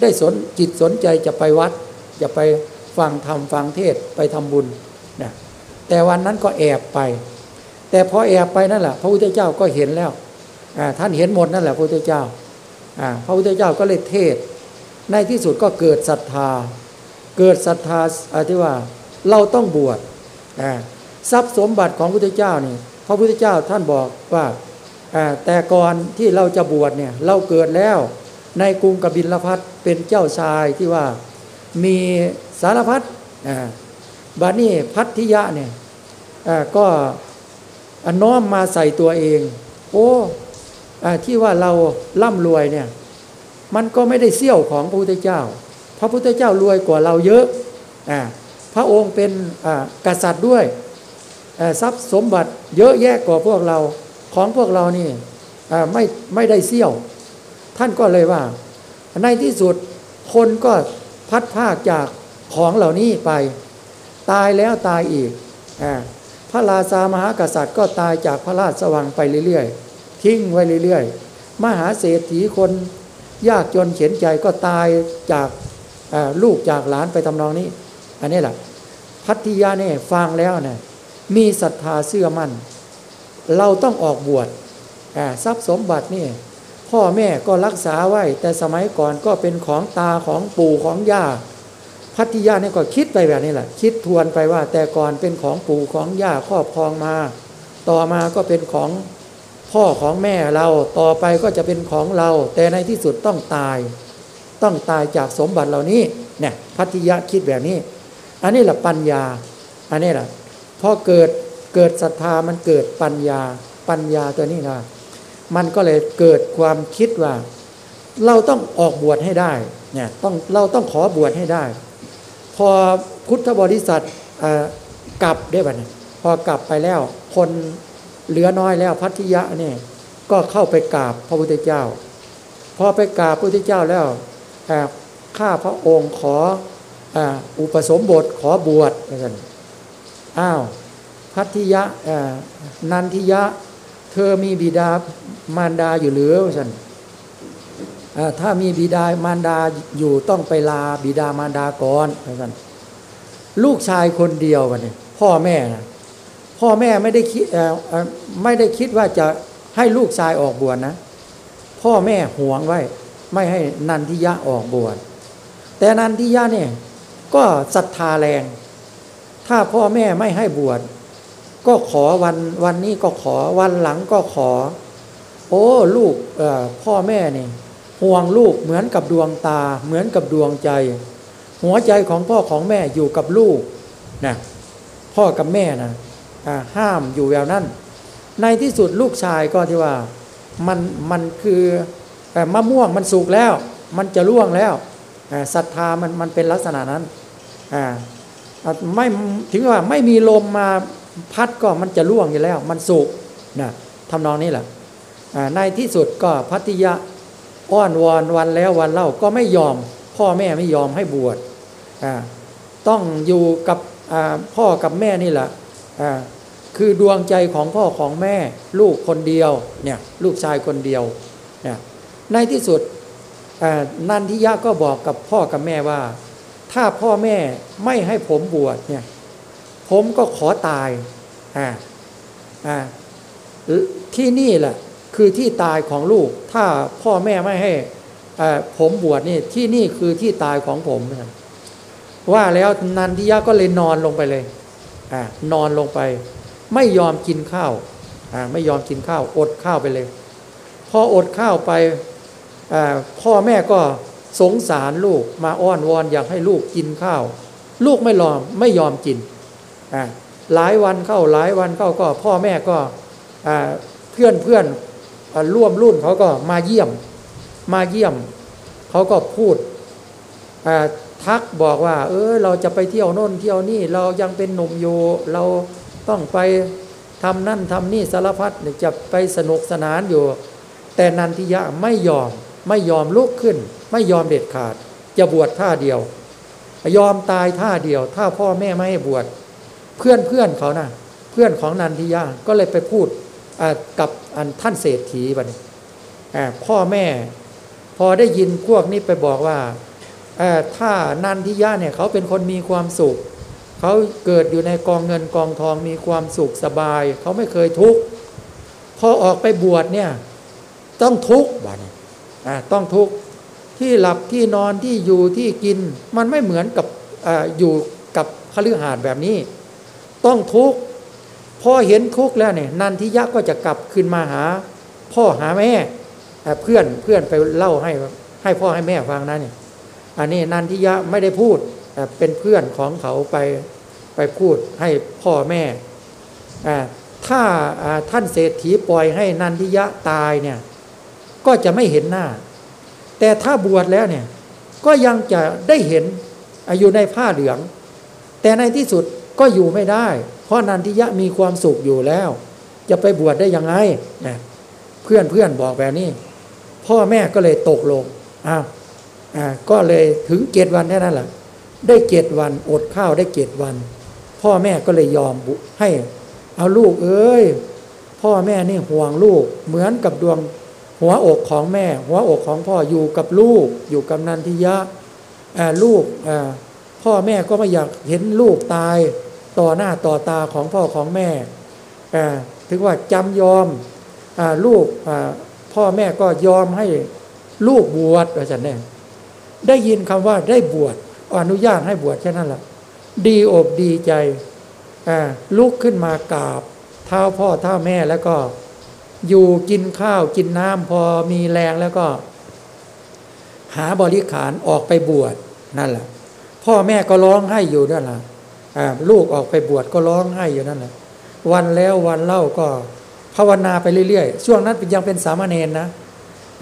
ได้สนจิตสนใจจะไปวัด จะไปฟังธรรมฟังเทศไปทำบุญนะแต่วันนั้นก็แอบไป แต่พอแอบไปนั่นแหละพระพุทธเจ้าก็เห็นแล้ว ท่านเห็นหมดนั่นแหละพระพุทธเจ้าพระพุทธเจ้าก็เลยเทศ ในที่สุดก็เกิดศรัทธา เกิดศรัทธาอ่าที่ว่าเราต้องบวชทรัพย์สมบัติของพระพุทธเจ้านี่พระพุทธเจ้าท่านบอกว่าแต่ก่อนที่เราจะบวชเนี่ยเราเกิดแล้วในกรุงกบิลพัทเป็นเจ้าชายที่ว่ามีสารพัดอ่าบานี่พัทธิยะเนี่ยก็น้อมมาใส่ตัวเอง โอ้ ที่ว่าเราร่ำรวยเนี่ย มันก็ไม่ได้เสี้ยวของพระพุทธเจ้า พระพุทธเจ้ารวยกว่าเราเยอะอ่าพระองค์เป็นกษัตริย์ด้วยทรัพย์สมบัติเยอะแยะกว่าพวกเราของพวกเรานี่ไม่ไม่ได้เสี้ยว ท่านก็เลยว่า ในที่สุดคนก็พัดภาคจากของเหล่านี้ไป ตายแล้วตายอีกอพระราชามหากษัตริย์ก็ตายจากพระราชสวังไปเรื่อยๆ ทิ้งไว้เรื่อยๆ มหาเศรษฐีคนยากจนเข็นใจก็ตายจากลูกจากหลานไปทำนองนี้ อันนี้แหละพัทยาเนี่ยฟังแล้วเนี่ยมีศรัทธาเชื่อมั่น เราต้องออกบวชทรัพย์สมบัตินี่พ่อแม่ก็รักษาไว้ แต่สมัยก่อนก็เป็นของตาของปู่ของย่าพัทยาเนี่ยก็คิดไปแบบนี้แหละ คิดทวนไปว่าแต่ก่อนเป็นของปู่ของย่าครอบครองมา ต่อมาก็เป็นของ พ่อของแม่เราต่อไปก็จะเป็นของเรา แต่ในที่สุดต้องตาย ต้องตายจากสมบัติเหล่านี้เนี่ยพัทยาคิดแบบนี้ อันนี้แหละปัญญา อันนี้แหละพอเกิดเกิดศรัทธามันเกิดปัญญา ปัญญาตัวนี้นะมันก็เลยเกิดความคิดว่า เราต้องออกบวชให้ได้เนี่ยต้องเราต้องขอบวชให้ได้ พอพุทธบริษัทอ่อกลับได้บัดนี้พอกลับไปแล้วคน เหลือน้อยแล้วพัทยะเนี่ยก็เข้าไปกราบพระพุทธเจ้า พอไปกราบพระพุทธเจ้าแล้วเอ่อข้าพระองค์ขออ,อุปสมบทขอบวชกันอ้าวพัทยะนันทิยะ เธอมีบิดามารดาอยู่หรือฉันถ้ามีบิดามารดาอยู่ต้องไปลาบิดามารดาก่อนฉันลูกชายคนเดียววันนี้พ่อแม่นะ พ่อแม่ไม่ได้คิดไม่ได้คิดว่าจะให้ลูกชายออกบวชนะ พ่อแม่หวงไว้ ไม่ให้นันทิยะออกบวชแต่นันทิยะเนี่ย ก็ศรัทธาแรง ถ้าพ่อแม่ไม่ให้บวชก็ขอวันวันนี้ก็ขอวันหลังก็ขอ โอ้ลูกพ่อแม่เนี่ยห่วงลูกเหมือนกับดวงตา เหมือนกับดวงใจ หัวใจของพ่อของแม่อยู่กับลูกนะพ่อกับแม่นะ ห้ามอยู่แบบนั้น ในที่สุดลูกชายก็ที่ว่ามันมันคือเอ่มะม่วงมันสุกแล้ว มันจะร่วงแล้วศรัทธามันมันเป็นลักษณะนั้นไม่ถึงว่าไม่มีลมมาพัดก็มันจะล่วงอยู่แล้ว มันสุกนะทำนองนี้แหละในที่สุดก็พัทยะอ้อนวอนวันแล้ววันเล่าก็ไม่ยอม พ่อแม่ไม่ยอมให้บวชต้องอยู่กับพ่อกับแม่นี่แหละ คือดวงใจของพ่อของแม่ ลูกคนเดียวเนี่ยลูกชายคนเดียวเนี่ยในที่สุดนันทิยะก็บอกกับพ่อกับแม่ว่า ถ้าพ่อแม่ไม่ให้ผมบวชเนี่ยผมก็ขอตายอ่าอ่าที่นี่แหละคือที่ตายของลูก ถ้าพ่อแม่ไม่ให้อ่าผมบวชนี่ที่นี่คือที่ตายของผม ว่าแล้วนันทิยะก็เลยนอนลงไปเลย นอนลงไป ไม่ยอมกินข้าวไม่ยอมกินข้าว อดข้าวไปเลย พออดข้าวไปพ่อแม่ก็สงสารลูกมาอ้อนวอนอยากให้ลูกกินข้าว ลูกไม่ยอมไม่ยอมกินหลายวันเข้าหลายวันเข้าก็พ่อแม่ก็เพื่อนเพื่อนร่วมรุ่นเขาก็มาเยี่ยม มาเยี่ยม เขาก็พูด ทักบอกว่า เออเราจะไปเที่ยวโน่นเที่ยวนี่เรายังเป็นหนุ่มอยู่เราต้องไปทำนั่นทำนี่สารพัดเนี่ยจะไปสนุกสนานอยู่ แต่นันทิยะไม่ยอมไม่ยอมลุกขึ้น ไม่ยอมเด็ดขาด จะบวชท่าเดียว ยอมตายท่าเดียว ถ้าพ่อแม่ไม่ให้บวชเพื่อนเพื่อนเขานะเพื่อนของนันทิยะก็เลยไปพูดกับอันท่านเศรษฐีบัดนี้พ่อแม่ พอได้ยินพวกนี้ไปบอกว่า ถ้านันทิยะเนี่ยเขาเป็นคนมีความสุข เขาเกิดอยู่ในกองเงินกองทองมีความสุขสบาย เขาไม่เคยทุกข์พอออกไปบวชเนี่ยต้องทุกข์บัดนี้อ่าต้องทุกข์ที่หลับที่นอนที่อยู่ที่กินมันไม่เหมือนกับออยู่กับคฤหาสน์แบบนี้ ต้องทุกข์พอเห็นทุกข์แล้วเนี่ยนันทิยะก็จะกลับคืนมาหา พ่อหาแม่เพื่อนเพื่อนไปเล่าให้ให้พ่อให้แม่ฟังนะเนี่ย อันนี้นันทิยะไม่ได้พูดอ่เป็นเพื่อนของเขาไปไปพูดให้พ่อแม่อ่ถ้าท่านเศรษฐีปล่อยให้นันทิยะตายเนี่ยก็จะไม่เห็นหน้า แต่ถ้าบวชแล้วเนี่ยก็ยังจะได้เห็นอายู่ในผ้าเหลือง แต่ในที่สุดก็อยู่ไม่ได้ เพราะนันทิยะมีความสุขอยู่แล้ว จะไปบวชได้ยังไงนะเพื่อนเพื่อนบอกแบบนี้ พ่อแม่ก็เลยตกลงอ้าว ก็เลยถึงเจ็ดวันแค่นั้นแหละได้เจ็ดวันอดข้าวได้เจ็ดวัน พ่อแม่ก็เลยยอมบุให้ เอาลูกเอ้ยพ่อแม่นี่ห่วงลูก เหมือนกับดวงหัวอกของแม่ หัวอกของพ่ออยู่กับลูก อยู่กับนันทิยะลูกพ่อแม่ก็ไม่อยากเห็นลูกตาย ต่อหน้าต่อตาของพ่อของแม่ถึงว่าจำยอมอลูกพ่อแม่ก็ยอมให้ลูกบวชว่าฉันเนี่ย ได้ยินคำว่าได้บวชอนุญาตให้บวชแค่นั้นแหละดีอกดีใจลุกขึ้นมากราบเท้าพ่อเท้าแม่แล้วก็ อยู่กินข้าวกินน้ำพอมีแรงแล้วก็ หาบริขารออกไปบวชนั่นแหละ พ่อแม่ก็ร้องไห้อยู่นั่นแหละอ่าลูกออกไปบวชก็ร้องไห้อยู่นั่นแหละวันแล้ววันเล่าก็ภาวนาไปเรื่อยๆ ช่วงนั้นยังเป็นสามเณรนะ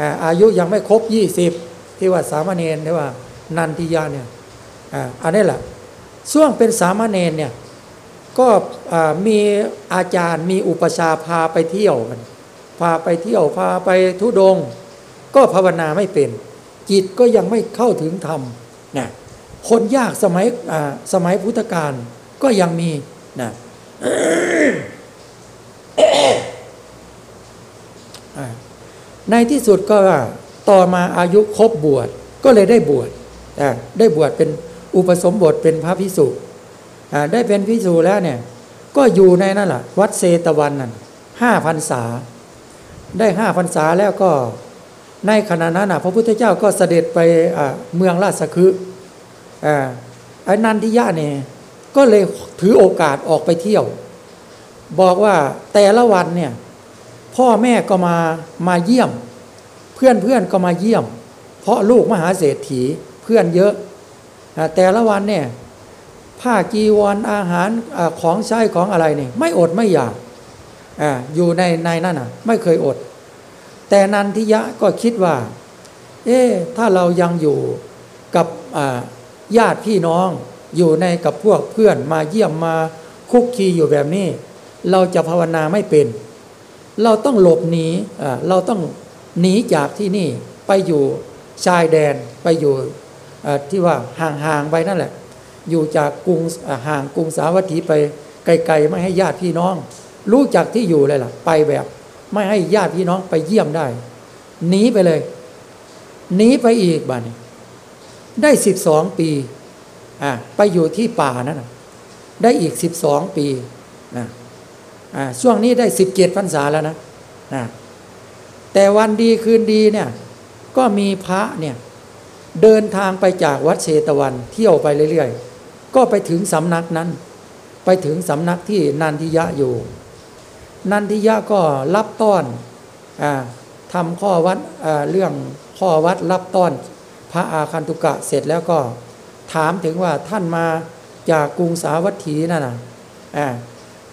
ออายุยังไม่ครบยี่สิบ ที่ว่าสามเณรที่ว่านันทิยาเนี่ยอันนี้แหละช่วงเป็นสามเณรเนี่ยก็มีอาจารย์มีอุปชาพาไปเที่ยวกันพาไปเที่ยวพาไปทุดง ก็ภาวนาไม่เป็น จิตก็ยังไม่เข้าถึงธรรมนะคนยากสมัยสมัยพุทธกาลก็ยังมีนะในที่สุดก็ ต่อมาอายุครบบวชก็เลยได้บวชได้บวชเป็นอุปสมบทเป็นพระพิสุได้เป็นพิสุแล้วเนี่ยก็อยู่ในนั่นแหละวัดเซตวันนั่นห้าพรรษา ได้ห้าพรรษาแล้วก็ในขณะนั้นนะพระพุทธเจ้าก็เสด็จไปเมืองราชคฤห์อ่าไอ้นันทิยะเนี่ยก็เลยถือโอกาสออกไปเที่ยว บอกว่าแต่ละวันเนี่ยพ่อแม่ก็มามาเยี่ยม เพื่อนเพื่อนก็มาเยี่ยม เพราะลูกมหาเศรษฐีเพื่อนเยอะ แต่ละวันเนี่ยผ้าจีวรอาหารอของใช้ของอะไรเนี่ยไม่อดไม่อยากออยู่ในในนั่นน่ะไม่เคยอด แต่นันทิยะก็คิดว่า เอ๊ะถ้าเรายังอยู่กับญาติพี่น้องอยู่ในกับพวกเพื่อนมาเยี่ยมมาคุกคีอยู่แบบนี้ เราจะภาวนาไม่เป็น เราต้องหลบหนีเราต้อง หนีจากที่นี่ไปอยู่ชายแดนไปอยู่ที่ว่าห่างๆไปนั่นแหละ อยู่จากกรุงห่างกรุงสาวัตถีไปไกลๆไม่ให้ญาติพี่น้อง รู้จักที่อยู่เลยล่ะ ไปแบบ ไม่ให้ญาติพี่น้องไปเยี่ยมได้หนีไปเลยหนีไปอีกบ้านี้ได้สิบสองปีอ่าไปอยู่ที่ป่านั่นนะได้อีกสิบสองปีนะอ่าช่วงนี้ได้สิบเจ็ดพรรษาแล้วนะนะ แต่วันดีคืนดีเนี่ยก็มีพระเนี่ยเดินทางไปจากวัดเชตวันเที่ยวไปเรื่อยๆ ก็ไปถึงสำนักนั้น ไปถึงสำนักที่นันทิยะอยู่ นันทิยะก็รับต้อนอทำข้อวัดเรื่องข้อวัดรับต้อน พระอาคันตุกะเสร็จแล้วก็ถามถึงว่าท่านมาจากกรุงสาวัตถีนั่นนะอ่า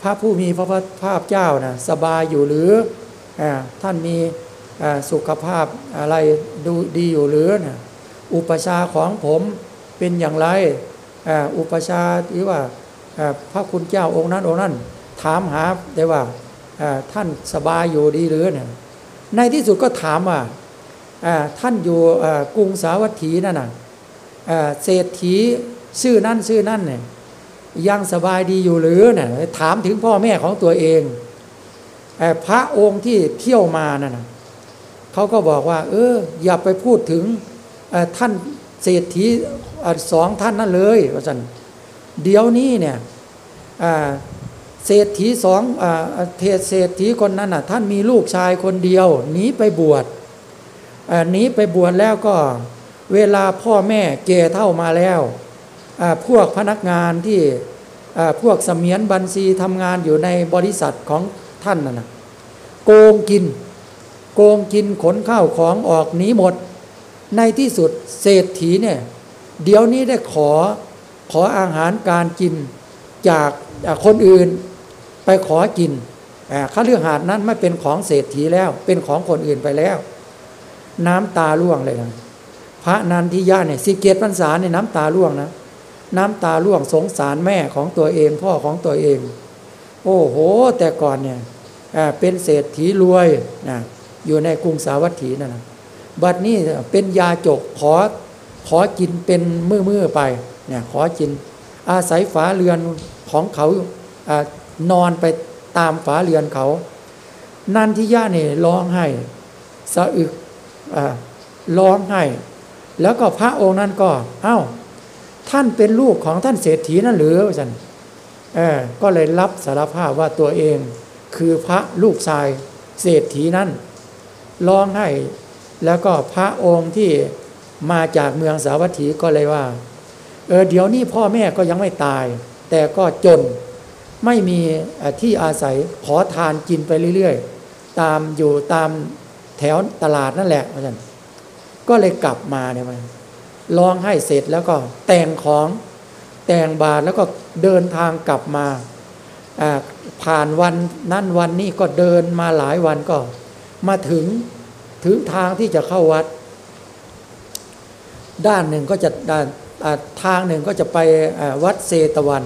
พระผู้มีพระภาพเจ้านะสบายอยู่หรืออท่านมี สุขภาพอะไรดูดีอยู่หรือนะอุปชาของผมเป็นอย่างไรอ,อุปชาที่ว่าพระคุณเจ้าองค์นั้นองค์นั้น ถามหาได้ว่าท่านสบายอยู่ดีหรือเนี่ยในที่สุดก็ถามว่าท่านอยู่กรุงสาวัตถีนั่นนะเศรษฐีชื่อนั่นชื่อนั่นเนี่ยยังสบายดีอยู่หรือเนี่ยถามถึงพ่อแม่ของตัวเองพระองค์ที่เที่ยวมานั่นนะ เขาก็บอกว่า เออ อย่าไปพูดถึงท่านเศรษฐีสองท่านนั่นเลยว่าสันเดี๋ยวนี้เนี่ยเศรษฐีสองเทศเศรษฐีคนนั้นน่ะท่านมีลูกชายคนเดียวหนีไปบวชหนีไปบวชแล้วก็เวลาพ่อแม่เก่เท่ามาแล้วพวกพนักงานที่พวกเสมียนบัญชีทำงานอยู่ในบริษัทของท่านน่ะโกงกิน โกงกินขนข้าวของออกหนีหมด ในที่สุดเศรษฐีเนี่ยเดี๋ยวนี้ได้ขอขออาหารการกินจากคนอื่นไปขอกินข้าเรื่องหาดนั้นไม่เป็นของเศรษฐีแล้ว เป็นของคนอื่นไปแล้ว น้ำตาล่วงเลยนะพระนันทิยะเนี่ยสิเกตพรรษาเนี่ยน้ำตาล่วงนะ น้ำตาล่วงสงสารแม่ของตัวเองพ่อของตัวเอง โอ้โห แต่ก่อนเนี่ยเป็นเศรษฐีรวยนะ อยู่ในกรุงสาวัตถีนั่นนะบัดนี้เป็นยาจกขอขอกินเป็นมือมือไปเนี่ยขอกิน อาศัยฝาเรือนของเขาอนอนไปตามฝาเรือนเขานันทิยาเนี่ยร้องไห้สะอึกร้องไห้แล้วก็พระองค์นั้นก็เอา้า ท่านเป็นลูกของท่านเศรษฐีนั่นหรือจันเออก็เลยรับสารภาพว่าตัวเอง คือพระลูกชายเศรษฐีนั้น ร้องไห้แล้วก็พระองค์ที่มาจากเมืองสาวัตถีก็เลยว่า เออเดี๋ยวนี้พ่อแม่ก็ยังไม่ตาย แต่ก็จนไม่มีที่อาศัยขอทานกินไปเรื่อยๆ ตามอยู่ตามแถวตลาดนั่นแหละอาจารย์ก็เลยกลับมาเนี่ยมันร้องให้เสร็จแล้วก็แต่งของแต่งบาทแล้วก็เดินทางกลับมาผ่านวันนั้นวันนี้ก็เดินมาหลายวันก็ มาถึงถึงทางที่จะเข้าวัด ด้านหนึ่งก็จะด้านทางหนึ่งก็จะไปวัดเซตวัน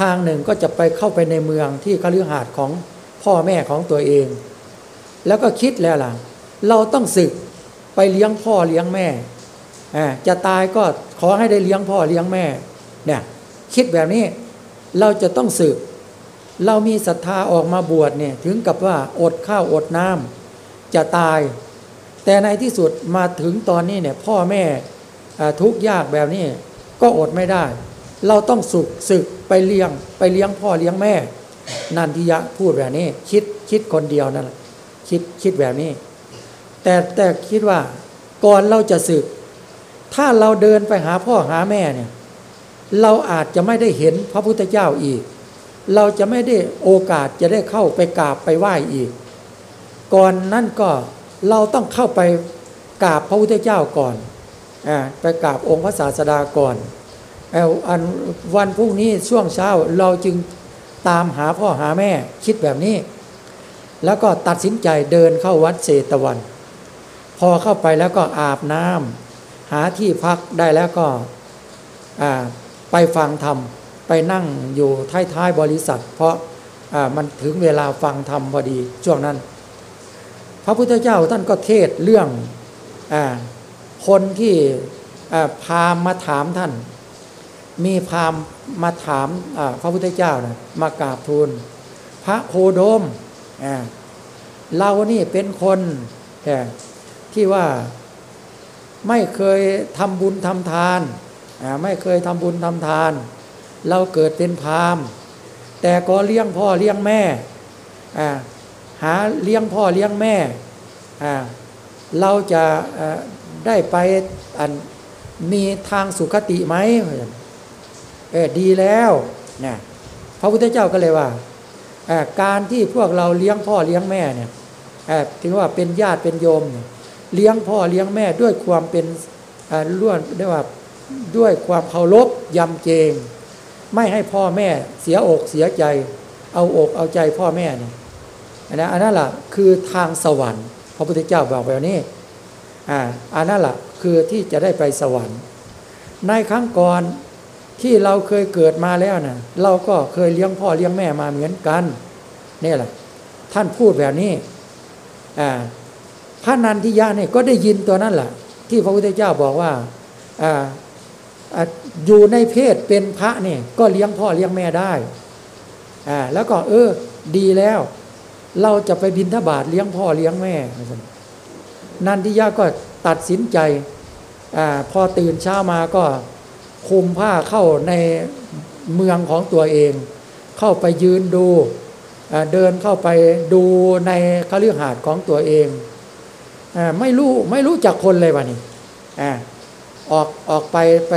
ทางหนึ่งก็จะไปเข้าไปในเมืองที่คฤหาสน์ของพ่อแม่ของตัวเอง แล้วก็คิดแล้วล่ะ เราต้องศึกไปเลี้ยงพ่อเลี้ยงแม่จะตายก็ขอให้ได้เลี้ยงพ่อเลี้ยงแม่เนี่ยคิดแบบนี้เราจะต้องศึก เรามีศรัทธาออกมาบวชเนี่ยถึงกับว่าอดข้าวอดน้ำ จะตาย แต่ในที่สุดมาถึงตอนนี้เนี่ยพ่อแม่ทุกข์ยากแบบนี้ก็อดไม่ได้ เราต้องสุกศึกไปเลี้ยงไปเลี้ยงพ่อเลี้ยงแม่ นันทิยะพูดแบบนี้ คิดคิดคนเดียวนั่นแหละคิดคิดแบบนี้ แต่แต่คิดว่าก่อนเราจะศึก ถ้าเราเดินไปหาพ่อหาแม่เนี่ย เราอาจจะไม่ได้เห็นพระพุทธเจ้าอีก เราจะไม่ได้โอกาสจะได้เข้าไปกราบไปไหว้อีก ก่อนนั่นก็เราต้องเข้าไปกราบพระพุทธเจ้าก่อนอไปกราบองค์พระศาสดาก่อนอันวันพรุ่งนี้ช่วงเช้าเราจึงตามหาพ่อหาแม่คิดแบบนี้ แล้วก็ตัดสินใจเดินเข้าวัดเศตวัน พอเข้าไปแล้วก็อาบน้ำหาที่พักได้แล้วก็ไปฟังธรรมไปนั่งอยู่ท้ายๆบริษัท เพราะมันถึงเวลาฟังธรรมพอดีช่วงนั้น พระพุทธเจ้าท่านก็เทศเรื่องอคนที่พามมาถามท่าน มีพามมาถามพระพุทธเจ้านะมากราบทูล พระโคโดมเรานี่เป็นคนที่ว่าไม่เคยทำบุญทำทาน ไม่เคยทำบุญทำทาน เราเกิดเป็นพามแต่ก็เลี้ยงพ่อเลี้ยงแม่ หาเลี้ยงพ่อเลี้ยงแม่เราจะได้ไปมีทางสุขติไหมเออดีแล้วนี่ยพระพุทธเจ้าก็เลยว่าการที่พวกเราเลี้ยงพ่อเลี้ยงแม่เนี่ยถึงว่าเป็นญาติเป็นโยมเลี้ยงพ่อเลี้ยงแม่ด้วยความเป็นล้วนได้ว่าด้วยความเคารพยำเกรงไม่ให้พ่อแม่เสียอกเสียใจ เอาอกเอาใจพ่อแม่เนี่ย นะอันนั้นแหละคือทางสวรรค์พระพุทธเจ้าบอกแบบนี้อ่าอันนั้นแหละคือที่จะได้ไปสวรรค์ ในครั้งก่อนที่เราเคยเกิดมาแล้วน่ะเราก็เคยเลี้ยงพ่อเลี้ยงแม่มาเหมือนกันนี่แหละ ท่านพูดแบบนี้อ่าพระนันทิยะเนี่ยก็ได้ยินตัวนั้นแหละที่พระพุทธเจ้าบอกว่าอ่าอยู่ในเพศเป็นพระเนี่ยก็เลี้ยงพ่อเลี้ยงแม่ได้อ่าแล้วก็เออดีแล้ว เราจะไปบินทบาทเลี้ยงพ่อเลี้ยงแม่นันทิยะก็ตัดสินใจอพอตื่นเช้ามาก็คุมผ้าเข้าในเมืองของตัวเอง เข้าไปยืนดูเดินเข้าไปดูในคฤหาสน์ของตัวเองอไม่รู้ไม่รู้จักคนเลยวะนี่ออกออกไปไป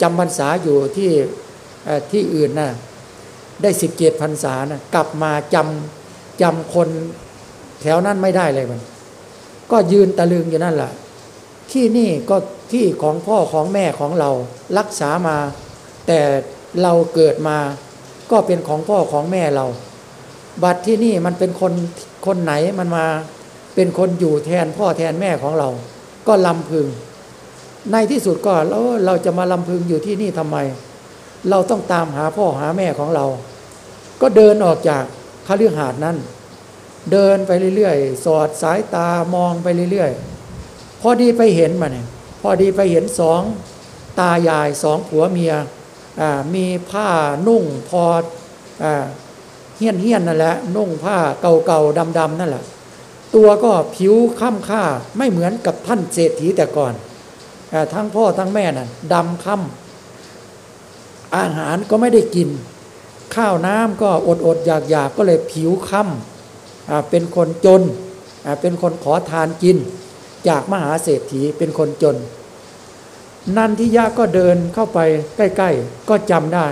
จำพรรษาอยู่ที่ที่อื่นนะ่ะได้สิบเจ็ดพรรษานะกลับมาจำ จำคนแถวนั้นไม่ได้เลยมัน ก็ยืนตะลึงอยู่นั่นแหละที่นี่ก็ที่ของพ่อของแม่ของเรารักษามา แต่เราเกิดมา ก็เป็นของพ่อของแม่เรา บัดที่นี่มันเป็นคนคนไหนมันมา เป็นคนอยู่แทนพ่อแทนแม่ของเรา ก็ลำพึง ในที่สุดก็แล้วเราจะมาลำพึงอยู่ที่นี่ทำไม เราต้องตามหาพ่อหาแม่ของเรา ก็เดินออกจาก คฤหาสน์นั้น เดินไปเรื่อยๆ สอดสายตามองไปเรื่อยๆ พอดีไปเห็นมาเนี่ยพอดีไปเห็นสองตายายสองผัวเมียมีผ้านุ่งพอเฮี้ยนเฮี้ยนนั่นแหละนุ่งผ้าเก่าๆดำๆนั่นแหละ ตัวก็ผิวค่ำค่าไม่เหมือนกับท่านเศรษฐีแต่ก่อนอทั้งพ่อทั้งแม่น่ะดำค่ำอาหารก็ไม่ได้กิน ข้าวน้ำก็อดอดอยากอยากก็เลยผิวค่ำเป็นคนจน เป็นคนขอทานกิน จากมหาเศรษฐีเป็นคนจน นันทิยะก็เดินเข้าไปใกล้ๆ ก็จำได้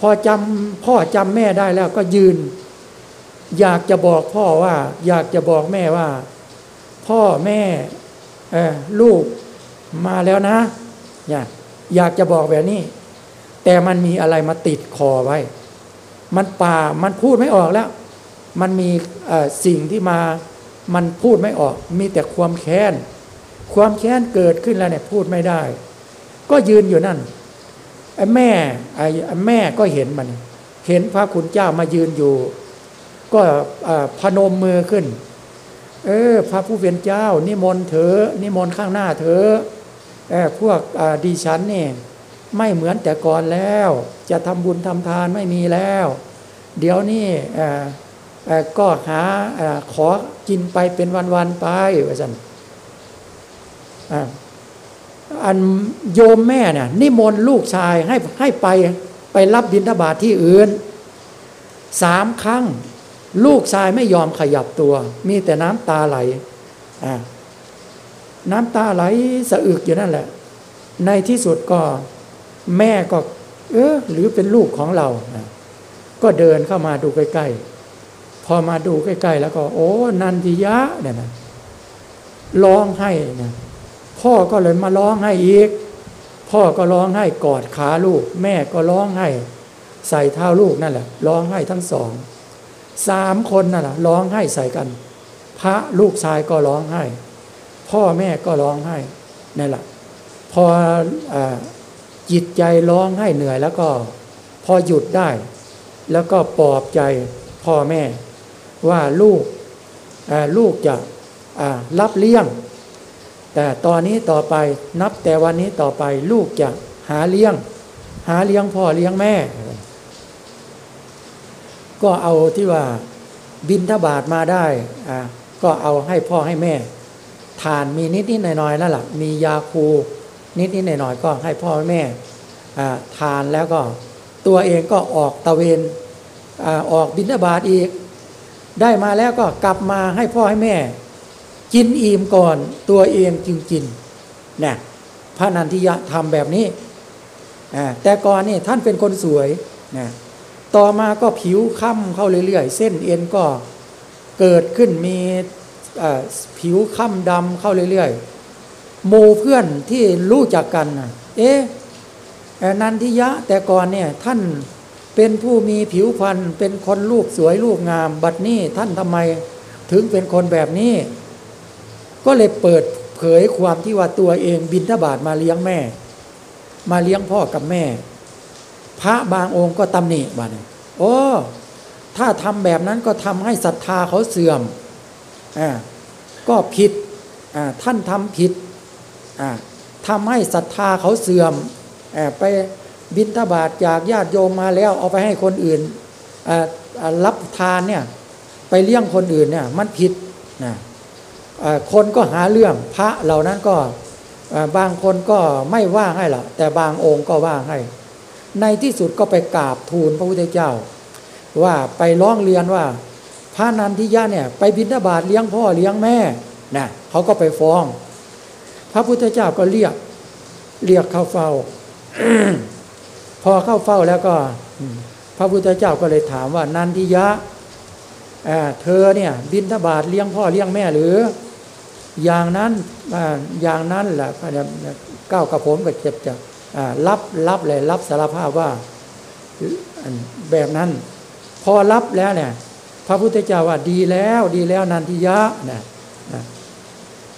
พอจำพ่อจำแม่ได้แล้วก็ยืน อยากจะบอกพ่อว่า อยากจะบอกแม่ว่า พ่อแม่ลูกมาแล้วนะ อยากจะบอกแบบนี้ แต่มันมีอะไรมาติดคอไว้ มันป่ามันพูดไม่ออกแล้ว มันมีสิ่งที่มามันพูดไม่ออก มีแต่ความแค้น ความแค้นเกิดขึ้นแล้วเนี่ยพูดไม่ได้ ก็ยืนอยู่นั่นไอ้แม่ไอ้แม่ก็เห็นมัน เห็นพระคุณเจ้ามายืนอยู่ ก็พนมมือขึ้น เออ พระผู้เป็นเจ้า นิมนต์เถอนิมนต์ข้างหน้าเถอเออพวกดิฉันเนี่ย ไม่เหมือนแต่ก่อนแล้ว จะทำบุญทำทานไม่มีแล้ว เดี๋ยวนี้ก็หาขอกินไปเป็นวันๆไปว่าสันอันโยมแม่เนี่ยนิมนต์ลูกชายให้ให้ไปไปรับบิณฑบาตทที่อื่นสามครั้ง ลูกชายไม่ยอมขยับตัว มีแต่น้ำตาไหลน้ำตาไหลสะอึกอยู่นั่นแหละ ในที่สุดก็ แม่ก็ เออหรือเป็นลูกของเราก็เดินเข้ามาดูใกล้ๆ พอมาดูใกล้ๆ แล้วก็ โอ้ นันทิยะเนี่ยนะร้องให้นะพ่อก็เลยมาร้องให้อีก พ่อก็ร้องให้กอดขาลูก แม่ก็ร้องให้ ใส่เท้าลูกนั่นแหละ ร้องให้ทั้งสองสามคนนั่นแหละร้องให้ใส่กัน พระลูกชายก็ร้องให้ พ่อแม่ก็ร้องให้นั่นแหละพออ จิตใจร้องให้เหนื่อยแล้วก็พอหยุดได้ แล้วก็ปลอบใจพ่อแม่ ว่าลูกลูกจะรับเลี้ยง แต่ตอนนี้ต่อไปนับแต่วันนี้ต่อไปลูกจะหาเลี้ยง หาเลี้ยงพ่อเลี้ยงแม่ ก็เอาที่ว่าบินทบาทมาได้ก็เอาให้พ่อให้แม่ ทานมีนิดนิดหน่อยหน่อยแล้วล่ะมียาคู นิดนิดหน่อยหน่อยก็ให้พ่อให้แม่ทานแล้วก็ตัวเองก็ออกตะเวนอออกบินทบาทอีก ได้มาแล้วก็กลับมาให้พ่อให้แม่ กินอิ่มก่อนตัวเองจึงกินนะพระนันทิยะทำแบบนี้แต่ก่อนนี่ท่านเป็นคนสวยนะต่อมาก็ผิวค่ำเข้าเรื่อยๆ เส้นเอ็นก็เกิดขึ้นมีผิวค่ำดำเข้าเรื่อยๆ โมเพื่อนที่รู้จักกันนะเอ๊ะนันทิยะแต่ก่อนเนี่ยท่านเป็นผู้มีผิวพรรณเป็นคนลูกสวยลูกงาม บัดนี้ท่านทำไมถึงเป็นคนแบบนี้ ก็เลยเปิดเผยความที่ว่าตัวเองบินทบาทมาเลี้ยงแม่ มาเลี้ยงพ่อกับแม่ พระบางองค์ก็ตำหนิบ้านี่โอ้ถ้าทำแบบนั้นก็ทำให้ศรัทธาเขาเสื่อมอ่าก็ผิดอ่าท่านทำผิด อ่าทำให้ศรัทธาเขาเสื่อมอไปบินทบาทจากญาติโยมมาแล้วเอาไปให้คนอื่นรับทานเนี่ยไปเลี้ยงคนอื่นเนี่ยมันผิดนะคนก็หาเรื่องพระเหล่านั้นก็บางคนก็ไม่ว่าให้หรอกแต่บางองค์ก็ว่าให้ ในที่สุดก็ไปกราบทูลพระพุทธเจ้า ว่าไปร้องเรียนว่า พระนันทิยะเนี่ยไปบิณฑบาตเลี้ยงพ่อเลี้ยงแม่นะเขาก็ไปฟ้อง พระพุทธเจ้าก็เรียก เรียกเข้าเฝ้า พอเข้าเฝ้าแล้วก็ พระพุทธเจ้าก็เลยถามว่านันทิยะเธอเนี่ย บิณฑบาตเลี้ยงพ่อเลี้ยงแม่หรือ อย่างนั้นออย่างนั้นแหละก้าวกับผมก็เจ็บจะรับรับเลยรับสารภาพว่าแบบนั้น พอรับแล้วเนี่ย พระพุทธเจ้าว่าดีแล้ว ดีแล้วนันทิยะนะ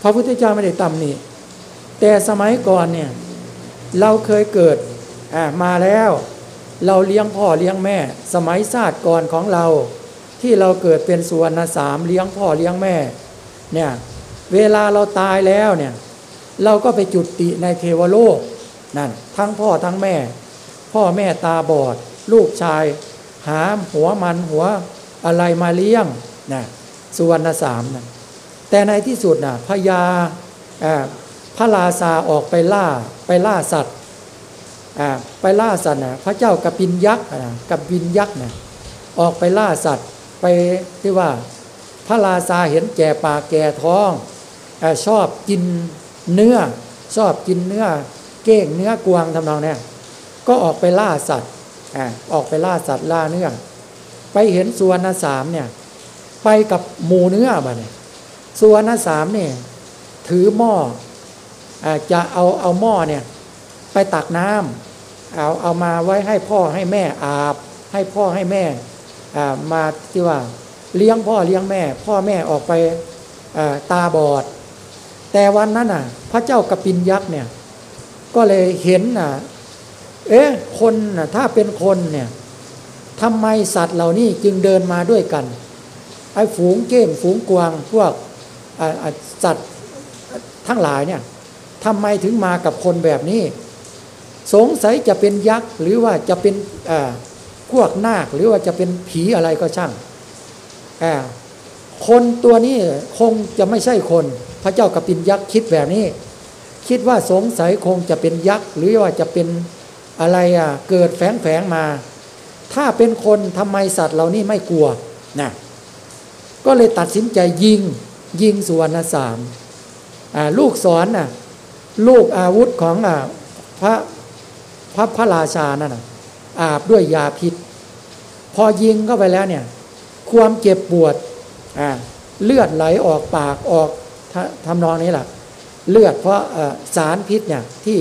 พระพุทธเจ้าไม่ได้ตำหนิ แต่สมัยก่อนเนี่ยเราเคยเกิดมาแล้ว เราเลี้ยงพ่อเลี้ยงแม่ สมัยศาสตร์ก่อนของเรา ที่เราเกิดเป็นสุวรรณสามเลี้ยงพ่อเลี้ยงแม่เนี่ยเวลาเราตายแล้วเนี่ยเราก็ไปจุติในเทวโลกนั่นทั้งพ่อทั้งแม่ พ่อแม่ตาบอด ลูกชาย หาหัวมันหัวอะไรมาเลี้ยงนะสุวรรณสามนะแต่ในที่สุดนะพญา พระราชาออกไปล่าไปล่าสัตว์ไปล่าสัตว์นะพระเจ้ากับินยักษ์นะกบินยักษ์นะออกไปล่าสัตว์ไปที่ว่า พระราชาเห็นแก่ปากแก่ท้องอชอบกินเนื้อ ชอบกินเนื้อ เก้งเนื้อกวางทำนองเนี้ยก็ออกไปล่าสัตว์ออกไปล่าสัตว์ล่าเนื้อ ไปเห็นสุวรรณสามเนี่ยไปกับหมูเนื้อบ่เนี่ยสุวรรณสามเนี่ยถือหม้อ จะเอาเอาหม้อเนี่ยไปตักน้ำเอาเอามาไว้ให้พ่อให้แม่อาบ ให้พ่อให้แม่มาที่ว่าเลี้ยงพ่อเลี้ยงแม่ พ่อแม่ออกไปตาบอด แต่วันนั้นน่ะ พระเจ้ากปินยักษ์เนี่ยก็เลยเห็นน่ะเอ๊ะคนน่ะถ้าเป็นคนเนี่ยทำไมสัตว์เหล่านี้จึงเดินมาด้วยกันไอ้ฝูงเก้งฝูงกวางพวกสัตว์ทั้งหลายเนี่ย ทำไมถึงมากับคนแบบนี้ สงสัยจะเป็นยักษ์ หรือว่าจะเป็นพวกนาคหรือว่าจะเป็นผีอะไรก็ช่างคนตัวนี้คงจะไม่ใช่คน พระเจ้ากัปินยักษ์คิดแบบนี้ คิดว่าสงสัยคงจะเป็นยักษ์หรือว่าจะเป็นอะไรอะเกิดแฝงแฝงมา ถ้าเป็นคนทำไมสัตว์เหล่านี้ไม่กลัวนะก็เลยตัดสินใจยิงยิงสุวรรณสามลูกศรน่ะ ลูกอาวุธของอพระพระพระราชานั่นน่ะอาบด้วยยาพิษ พอยิงเข้าไปแล้วเนี่ย ความเจ็บปวดเลือดไหลออกปากออกทำนองนี้แหละเลือดเพราะสารพิษเนี่ยที่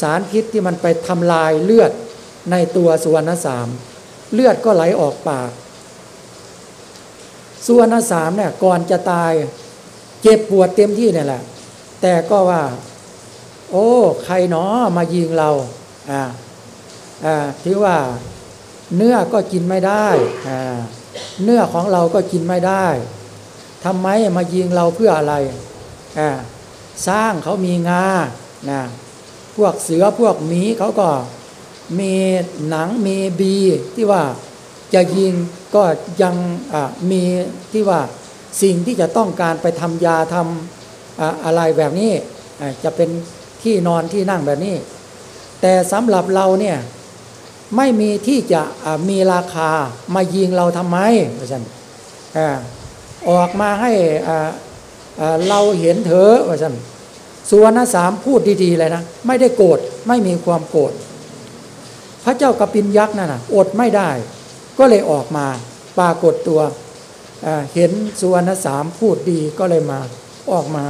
สารพิษที่มันไปทำลายเลือดในตัวสุวรรณสาม เลือดก็ไหลออกปากสุวรรณสามเนี่ยก่อนจะตาย เจ็บปวดเต็มที่เนี่ยแหละ แต่ก็ว่า โอ้ ใครหนอมายิงเราอ่าอ่าที่ว่าเนื้อก็กินไม่ได้อ่าเนื้อของเราก็กินไม่ได้ทำไมมายิงเราเพื่ออะไรอ่าสร้างเขามีงานะพวกเสือพวกหมีเขาก็มีหนังมีบีที่ว่าจะยิงก็ยังมีที่ว่าสิ่งที่จะต้องการไปทำยาทำ อะไรแบบนี้จะเป็นที่นอนที่นั่งแบบนี้ แต่สำหรับเราเนี่ยไม่มีที่จะมีราคามายิงเราทำไมอาจารย์ออกมาให้เราเห็นเถอะอาจารย์สุวรรณสามพูดดีๆเลยนะ ไม่ได้โกรธไม่มีความโกรธพระเจ้ากปินยักษ์นั่นนะอดไม่ได้ ก็เลยออกมาปรากฏตัวเห็นสุวรรณสามพูดดีก็เลยมาออกมา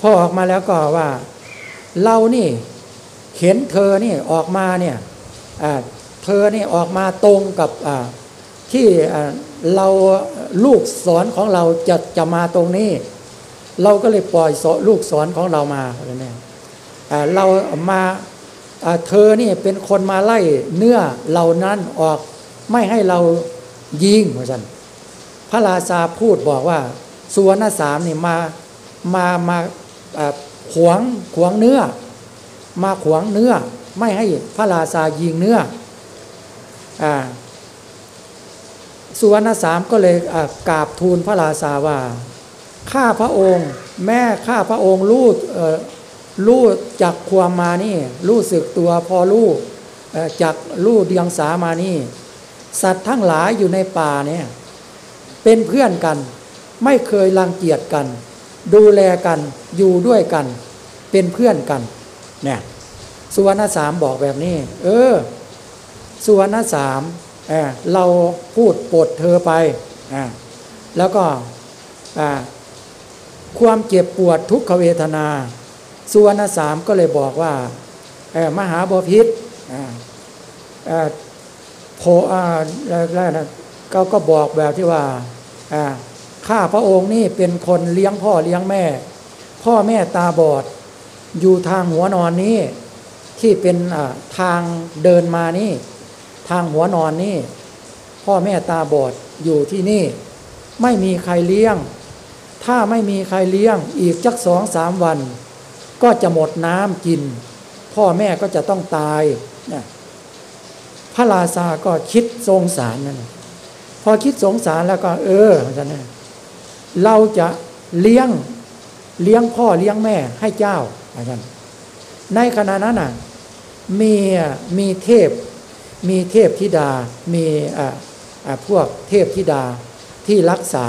พอออกมาแล้วก็ว่า เรานี่เห็นเธอนี่ออกมาเนี่ยเธอนี่ออกมาตรงกับที่เราลูกสอนของเราจะจะมาตรงนี้ เราก็เลยปล่อยลูกสอนของเรามาเนี่ยเรามาเธอนี่เป็นคนมาไล่เนื้อเหล่านั้นออกไม่ให้เรายิงเหมือนกันพระราชาพูดบอกว่าสุวรรณสามนี่มามามา ขวงขวงเนื้อ มาขวงเนื้อ ไม่ให้พระราชายิงเนื้ออสุวรรณสามก็เลยกราบทูลพระราชาว่าข้าพระองค์ แม่ข้าพระองค์รู้เอ่อรู้จากความมานี่รู้สึกตัวพอรู้เอ่อจากรู้เดียงสามานี่ สัตว์ทั้งหลายอยู่ในป่าเนี่ยเป็นเพื่อนกัน ไม่เคยรังเกียจกัน ดูแลกันอยู่ด้วยกัน เป็นเพื่อนกันเนี่ยสุวรรณสามบอกแบบนี้ เออ สุวรรณสามเออเราพูดปดเธอไปอ่าแล้วก็อ่าความเจ็บปวดทุกขเวทนา สุวรรณสามก็เลยบอกว่าเออมหาบพิษอ่าอ่อโพอ่าแรกนะก็ก็บอกแบบที่ว่าอ่า ข้าพระองค์นี่เป็นคนเลี้ยงพ่อเลี้ยงแม่ พ่อแม่ตาบอด อยู่ทางหัวนอนนี้ที่เป็นทางเดินมานี่ ทางหัวนอนนี่ พ่อแม่ตาบอดอยู่ที่นี่ ไม่มีใครเลี้ยง ถ้าไม่มีใครเลี้ยงอีกจักสองสามวัน ก็จะหมดน้ำกิน พ่อแม่ก็จะต้องตายนะพระราชาก็คิดสงสารนั่นพอคิดสงสารแล้วก็เออจารย์นะ เราจะเลี้ยงเลี้ยงพ่อเลี้ยงแม่ให้เจ้าอาจารย์ในขณะนั้นน่ะมีมีเทพ มีเทพธิดา มีอ่าพวกเทพธิดาที่รักษา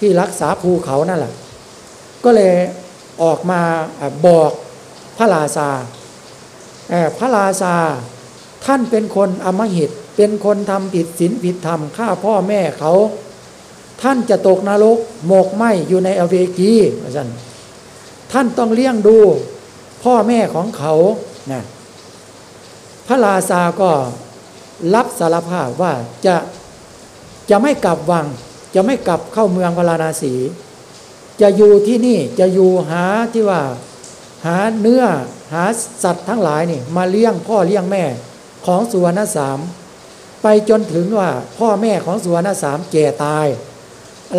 ที่รักษาภูเขานั่นแหละ ก็เลยออกมาอบอกพระราชาพระราชาท่านเป็นคนอมหิต เป็นคนทำผิดศีลผิดธรรมฆ่าพ่อแม่เขา ท่านจะตกนรกหมกไหมอยู่ในอเวกีอาจารย์ท่านต้องเลี้ยงดูพ่อแม่ของเขานะพระราชาก็รับสารภาพว่าจะจะไม่กลับวัง จะไม่กลับเข้าเมืองพาราณสี จะอยู่ที่นี่จะอยู่หาที่ว่า หาเนื้อหาสัตว์ทั้งหลายนี่ มาเลี้ยงพ่อเลี้ยงแม่ของสุวรรณสาม ไปจนถึงว่าพ่อแม่ของสุวรรณสามแก่ตาย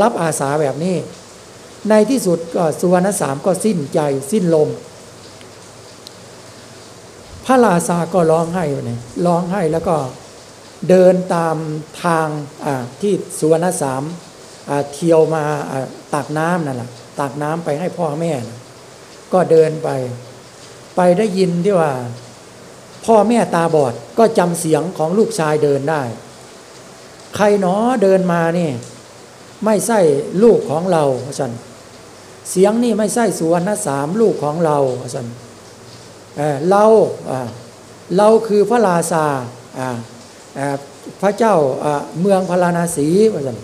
รับอาสาแบบนี้ ในที่สุดก็สุวรรณสามก็สิ้นใจสิ้นลม พระราชาก็ร้องไห้อยู่เนี่ยร้องไห้แล้วก็เดินตามทางที่สุวรรณสามเที่ยวมาอ่าตักน้ำนั่นแหละตักน้ำไปให้พ่อแม่นะก็เดินไป ไปได้ยินที่ว่า พ่อแม่ตาบอดก็จำเสียงของลูกชายเดินได้ ใครหนอเดินมานี่ ไม่ใช่ลูกของเราสันเสียงนี่ไม่ใช่สุวรรณสามลูกของเราสันเอ่อเราอ่าเราคือพระราชาอ่าพระเจ้าอ่าเมืองพาราณสีว่าสัน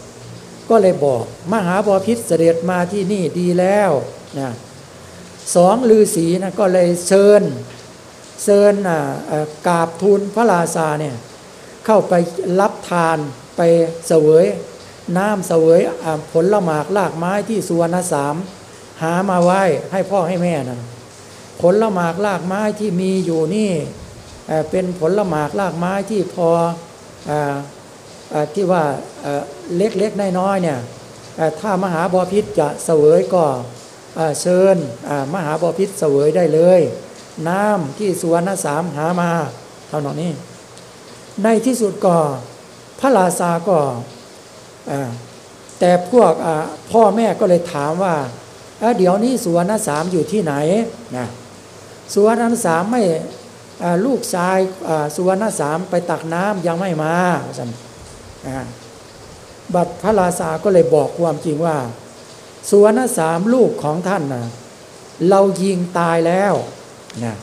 ก็เลยบอกมหาบพิษเสด็จมาที่นี่ดีแล้วนะสองฤาษีนะก็เลยเชิญเชิญอ่ากราบทูลพระราชาเนี่ยเข้าไปรับทานไปเสวย น้ำเสวยผลละหมากลากไม้ที่สุวรรณสามหามาไว้ให้พ่อให้แม่นะผลละหมากลากไม้ที่มีอยู่นี่เป็นผลละหมากลากไม้ที่พออที่ว่าเล็กๆน้อยๆเนี่ยถ้ามหาบอพิษจะเสวยก็อ่าเชิญมหาบอพิษเสวยได้เลย น้ำที่สุวรรณสามหามาเท่านั้นนี้ในที่สุดก็พระราชาก็อ่า แต่พวกพ่อแม่ก็เลยถามว่าเเดี๋ยวนี้สุวรรณสามอยู่ที่ไหนนะสุวรรณสามไม่ลูกชายสุวรรณสามไปตักน้ำยังไม่มาสันบัดพระราชาก็เลยบอกความจริงว่า สุวรรณสามลูกของท่านนะเรายิงตายแล้วนะ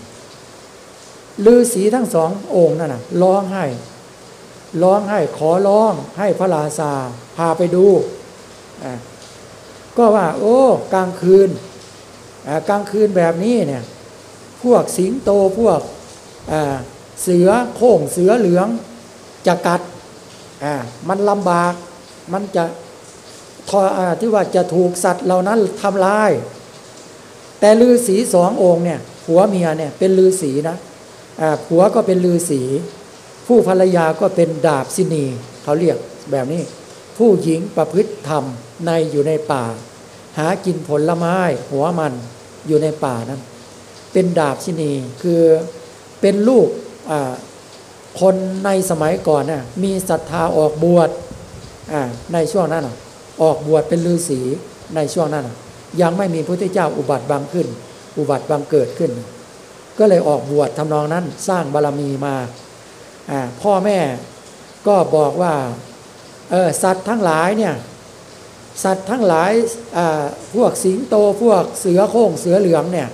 ฤาษีทั้งสององค์นั่นนะร้องไห้ ร้องให้ขอร้องให้พระราชาพาไปดูก็ว่า โอ้กลางคืนกลางคืนแบบนี้เนี่ยพวกสิงโตพวกเสือโค้งเสือเหลืองจะกัดมันลำบากมันจะทอที่ว่าจะถูกสัตว์เหล่านั้นทำลาย แต่ฤาษีสององค์เนี่ยผัวเมียเนี่ยเป็นฤาษีนะผัวก็เป็นลือศี ผู้ภรรยาก็เป็นดาบสินีเขาเรียกแบบนี้ ผู้หญิงประพฤติธรรมในอยู่ในป่า หากินผลไม้หัวมันอยู่ในป่านั้นเป็นดาบสินีคือเป็นลูกคนในสมัยก่อนน่ะมีศรัทธาออกบวชในช่วงนั้นออกบวชเป็นฤาษีในช่วงนั้นยังไม่มีพระพุทธเจ้าอุบัติบังขึ้น อุบัติบังเกิดขึ้น ก็เลยออกบวชทำนองนั้นสร้างบารรมีมา พ่อแม่ก็บอกว่าออสัตว์ทั้งหลายเนี่ยสัตว์ทั้งหลายพวกสิงโตพวกเสือโค้งเสือเหลืองเนี่ย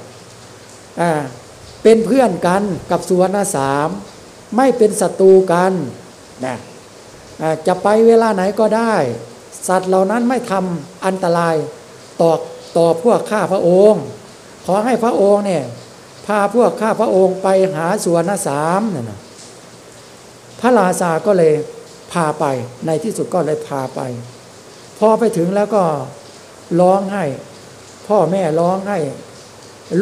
เป็นเพื่อนกันกับสุวรรณสาม ไม่เป็นศัตรูกันนะจะไปเวลาไหนก็ได้ สัตว์เหล่านั้นไม่ทำอันตรายต่อต่อพวกข้าพระองค์ ขอให้พระองค์เนี่ยพาพวกข้าพระองค์ไปหาสุวรรณสามนั่นนะ พระราชาก็เลยพาไปในที่สุดก็เลยพาไป พอไปถึงแล้วก็ร้องให้ พ่อแม่ร้องให้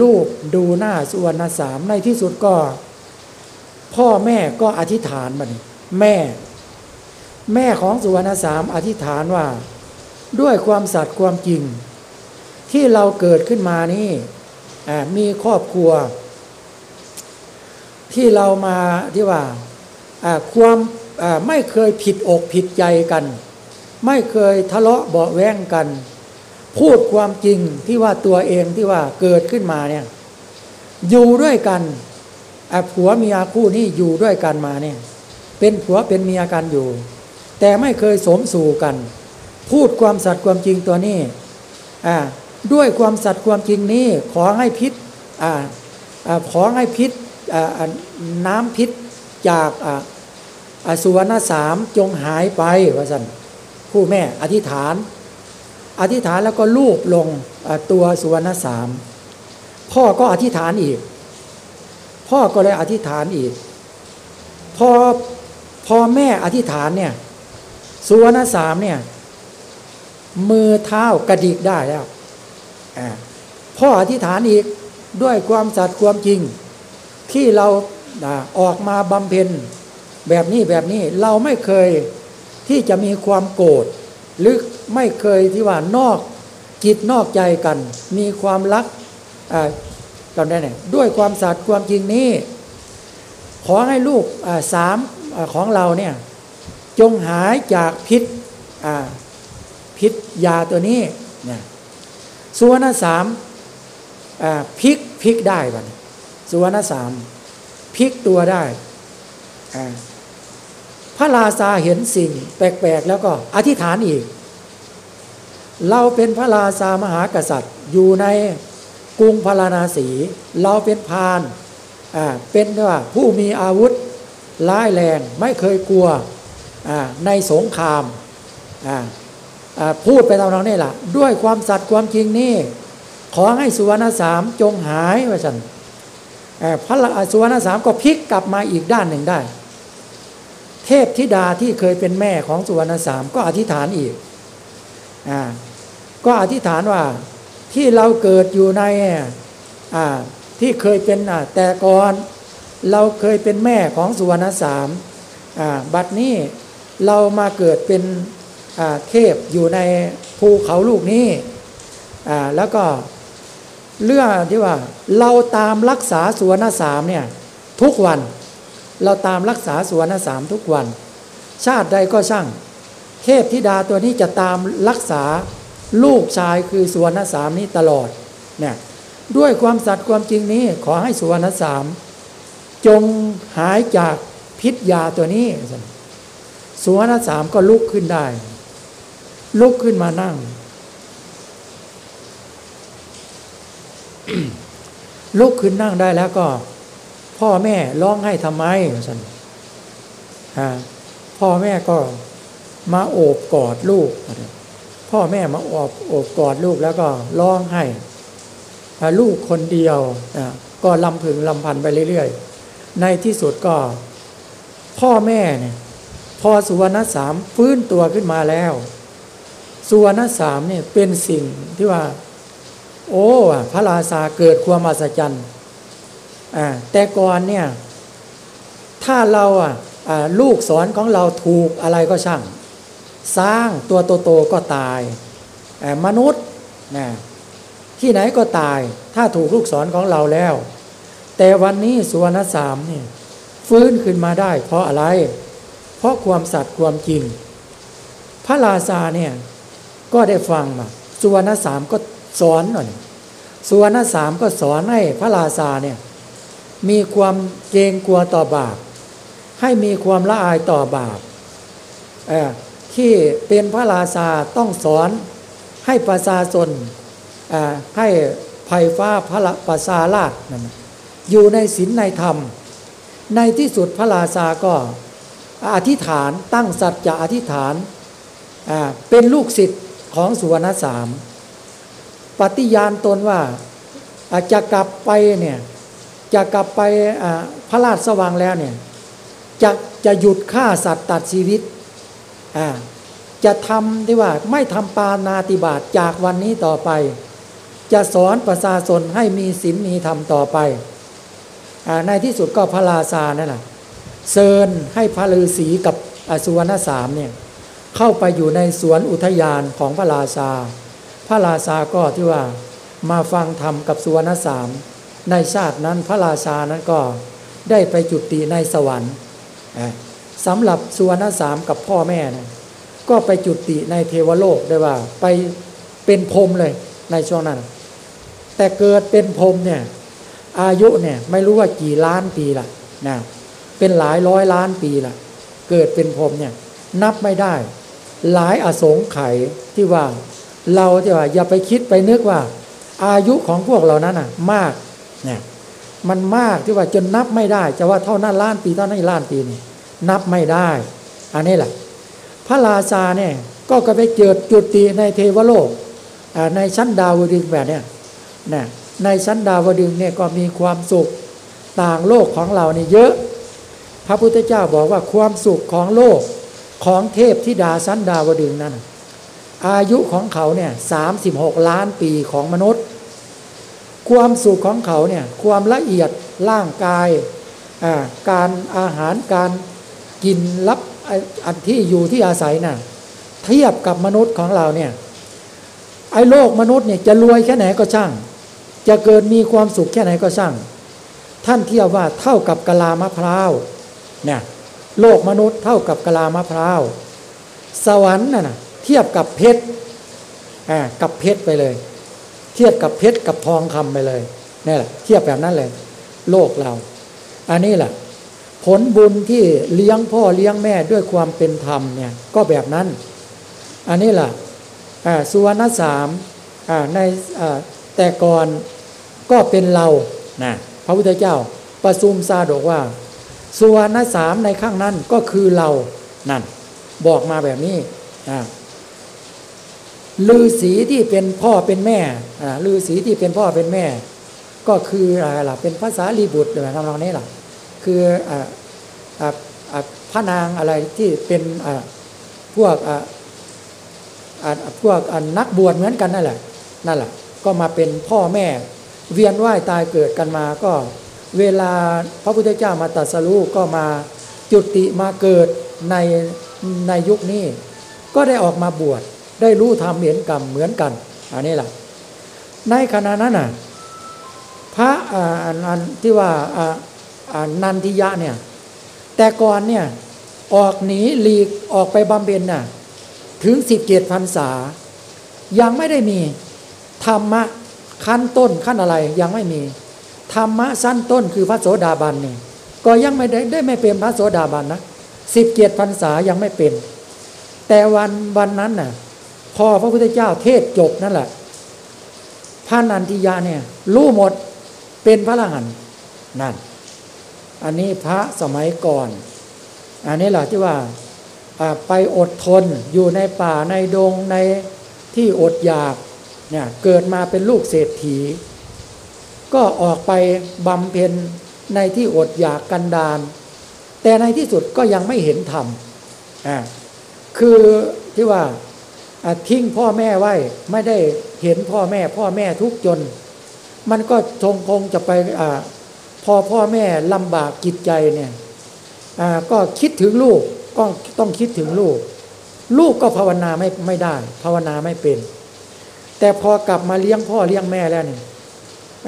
ลูกดูหน้าสุวรรณสามในที่สุดก็ พ่อแม่ก็อธิษฐานมันแม่ แม่ของสุวรรณสามอธิษฐานว่า ด้วยความสัตย์ความจริง ที่เราเกิดขึ้นมานี่มีครอบครัว ที่เรามาที่ว่า ความไม่เคยผิดอกผิดใจกัน ไม่เคยทะเลาะเบาแว้งกัน พูดความจริงที่ว่าตัวเองที่ว่าเกิดขึ้นมาเนี่ยอยู่ด้วยกันผัวเมียคู่นี้อยู่ด้วยกันมาเนี่ยเป็นผัวเป็นเมียกันอยู่ แต่ไม่เคยสมสู่กัน พูดความสัตย์ความจริงตัวนี้ด้วยความสัตย์ความจริงนี้ขอให้พิษขอให้พิษน้ำพิษจาก อสุวรรณสามจงหายไปว่าสันผู้แม่อธิษฐาน อธิษฐานแล้วก็ลูบลงตัวสุวรรณสามพ่อก็อธิษฐานอีก พ่อก็เลยอธิษฐานอีก พอพอแม่อธิษฐานเนี่ยสุวรรณสามเนี่ยมือเท้ากระดิกได้แล้วพ่ออธิษฐานอีกด้วยความสัตย์ความจริง ที่เราออกมาบำเพ็ญ แบบนี้แบบนี้เราไม่เคยที่จะมีความโกรธหรือไม่เคยที่ว่านอกจิตนอกใจกัน มีความรักกันได้เนี่ยด้วยความสัตย์ความจริงนี้ ขอให้ลูกสามของเราเนี่ยจงหายจากพิษพิษยาตัวนี้เนี่ยส่วนสามพิกพิกได้บันส่วนสามพิกตัวได้ พระราชาเห็นสิ่ง แปลกๆแล้วก็อธิษฐานอีก เราเป็นพระราชามหากษัตริย์ อยู่ในกรุงพาราณสี เราเป็นพานเป็นว่าผู้มีอาวุธร้ายแรงไม่เคยกลัวในสงครามพูดไปตามนั้นนี่แหละด้วยความสัตย์ความจริงนี่ ขอให้สุวรรณสามจงหายว่าฉันพระสุวรรณสามก็พลิกกลับมาอีกด้านหนึ่งได้ เทพธิดาที่เคยเป็นแม่ของสุวรรณสามก็อธิษฐานอีกอ่าก็อธิษฐานว่าที่เราเกิดอยู่ในอ่าที่เคยเป็นอ่าแต่ก่อนเราเคยเป็นแม่ของสุวรรณสามอ่าบัดนี้เรามาเกิดเป็นอ่าเทพอยู่ในภูเขาลูกนี้อ่าแล้วก็เรื่องที่ว่าเราตามรักษาสุวรรณสามเนี่ยทุกวัน เราตามรักษาสุวรรณสามทุกวัน ชาติใดก็ช่าง เทพธิดาตัวนี้จะตามรักษาลูกชายคือสุวรรณสามนี้ตลอดเนี่ยด้วยความสัตย์ความจริงนี้ขอให้สุวรรณสาม จงหายจากพิษยาตัวนี้สุวรรณสามก็ลุกขึ้นได้ ลุกขึ้นมานั่ง ลุกขึ้นนั่งได้แล้วก็ พ่อแม่ร้องให้ทำไมสันพ่อแม่ก็มาโอบกอดลูก พ่อแม่มาโอบโอบกอดลูกแล้วก็ร้องให้ลูกคนเดียวก็ลำพึงลำพันไปเรื่อยๆ ในที่สุดก็ พ่อแม่เนี่ยพอสุวรรณสามฟื้นตัวขึ้นมาแล้ว สุวรรณสามเนี่ยเป็นสิ่งที่ว่า โอ้พระราชาเกิดความอัศจรรย์ แต่ก่อนเนี่ย ถ้าเราอะลูกสอนของเราถูกอะไรก็ช่าง สร้างตัวโตๆก็ตายมนุษย์นะที่ไหนก็ตาย ถ้าถูกลูกสอนของเราแล้ว แต่วันนี้สุวรรณสามเนี่ยฟื้นขึ้นมาได้ เพราะอะไร เพราะความสัตย์ความจริง พระราชาเนี่ยก็ได้ฟังมาสุวรรณสามก็สอนหน่อยสุวรรณสามก็สอนให้พระราชาเนี่ย มีความเกรงกลัวต่อบาป ให้มีความละอายต่อบาปที่เป็นพระราชาต้องสอนให้ประชาชนให้ไผ่ฟ้าพระประชาราชนั่นอยู่ในศีลในธรรม ในที่สุดพระราชาก็อธิษฐานตั้งสัจจะอธิษฐานเป็นลูกศิษย์ของสุวรรณสาม ปฏิญาณตนว่าจะกลับไปเนี่ย จะกลับไปพระราชสว่างแล้วเนี่ยจะจะหยุดฆ่าสัตว์ตัดชีวิตจะทำที่ว่าไม่ทำปานาติบาตจากวันนี้ต่อไป จะสอนประชาชนให้มีศีลมีธรรมต่อไปในที่สุดก็พระราชานั่นแหละเชิญให้พระฤาษีกับอสุวรรณสามเนี่ยเข้าไปอยู่ในสวนอุทยานของพระราชา พระราชาก็ที่ว่ามาฟังธรรมกับสุวรรณสาม ในชาตินั้นพระราชานั้นก็ได้ไปจุติในสวรรค์สำหรับสุวรรณสามกับพ่อแม่นะก็ไปจุติในเทวโลกได้ว่า ไปเป็นพรมเลยในช่วงนั้น แต่เกิดเป็นพรมเนี่ยอายุเนี่ยไม่รู้ว่ากี่ล้านปีละนะเป็นหลายร้อยล้านปีละเกิดเป็นพรมเนี่ยนับไม่ได้ หลายอสงไขยที่ว่า เราที่ว่าอย่าไปคิดไปนึกว่า อายุของพวกเรานั้นอะ มาก เนี่ยมันมากที่ว่าจนนับไม่ได้จะว่าเท่านั้นล้านปีเท่านั้นล้านปีนี่นับไม่ได้ อันนี้แหละ พระราชาเนี่ยก็ก็ไปเกิดจุติในเทวโลกในชั้นดาวดึงแบบเนี้ยนะในชั้นดาวดึงเนี่ยก็มีความสุขต่างโลกของเรานี่เยอะ พระพุทธเจ้าบอกว่าความสุขของโลกของเทพที่ดาชั้นดาวดึงนั้นอายุของเขาเนี่ยสามสิบหกล้านปีของมนุษย์ ความสุขของเขาเนี่ยความละเอียดร่างกายการอาหารการกินรับอันที่อยู่ที่อาศัยนะ่ะเทียบกับมนุษย์ของเราเนี่ยไอ้โลกมนุษย์เนี่ยจะรวยแค่ไหนก็ช่าง จะเกิดมีความสุขแค่ไหนก็ช่าง ท่านเทียบว่าเท่ากับกะลามะพร้าวเนี่ยโลกมนุษย์เท่ากับกะลามะพร้าวสวรรค์น่ะเทียบกับเพชรกับเพชรไปเลย เทียบกับเพชรกับทองคำไปเลยนี่แหละ เทียบแบบนั้นเลย โลกเรา อันนี้แหละผลบุญที่เลี้ยงพ่อเลี้ยงแม่ด้วยความเป็นธรรมเนี่ย ก็แบบนั้น อันนี้แหละสุวรรณสามในแต่ก่อนก็เป็นเรานะพระพุทธเจ้าประสุมซาดกว่า สุวรรณสามในข้างนั้นก็คือเรานั่น บอกมาแบบนี้นะ ลือสีที่เป็นพ่อเป็นแม่ลือสีที่เป็นพ่อเป็นแม่ ก็คืออะไรล่ะเป็นภาษาลีบุตรอะไรทำนองนี้ล่ะคือพระนางอะไรที่เป็นพวกพวกนักบวชเหมือนกันนั่นแหละนั่นแหละก็มาเป็นพ่อแม่ เวียนว่ายตายเกิดกันมาก็เวลาพระพุทธเจ้ามาตรัสรู้ก็มาจุติมาเกิดในในยุคนี้ ก็ได้ออกมาบวช ได้รู้ธรรมเห็นกรรมเหมือนกัน อันนี้แหละในขณะนั้นน่ะพระอันที่ว่านันทิยะเนี่ยแต่ก่อนเนี่ยออกหนีหลีกออกไปบำเพ็ญน่ะถึงสิบเจ็ดพรรษา ยังไม่ได้มีธรรมะขั้นต้นขั้นอะไรยังไม่มี ธรรมะสั้นต้นคือพระโสดาบันนี่ก็ยังไม่ได้ได้ไม่เป็นพระโสดาบันนะสิบเจ็ดพรรษายังไม่เป็น แต่วันวันนั้นน่ะ พอพระพุทธเจ้าเทศจบนั่นแหละพระนันทิยาเนี่ย รู้หมดเป็นพระอรหันต์นั่น อันนี้พระสมัยก่อน อันนี้แหละที่ว่าไปอดทนอยู่ในป่าในดงในที่อดอยากเนี่ยเกิดมาเป็นลูกเศรษฐี ก็ออกไปบำเพ็ญในที่อดอยากกันดานแต่ในที่สุดก็ยังไม่เห็นธรรมอ่าคือที่ว่า ทิ้งพ่อแม่ไว้ ไม่ได้เห็นพ่อแม่ พ่อแม่ทุกจน มันก็ทงคงจะไปอพอพ่อแม่ลำบากจิตใจเนี่ยก็คิดถึงลูกก็ต้องคิดถึงลูก ลูกก็ภาวนาไม่ไม่ได้ ภาวนาไม่เป็น แต่พอกลับมาเลี้ยงพ่อเลี้ยงแม่แล้วเนี่ย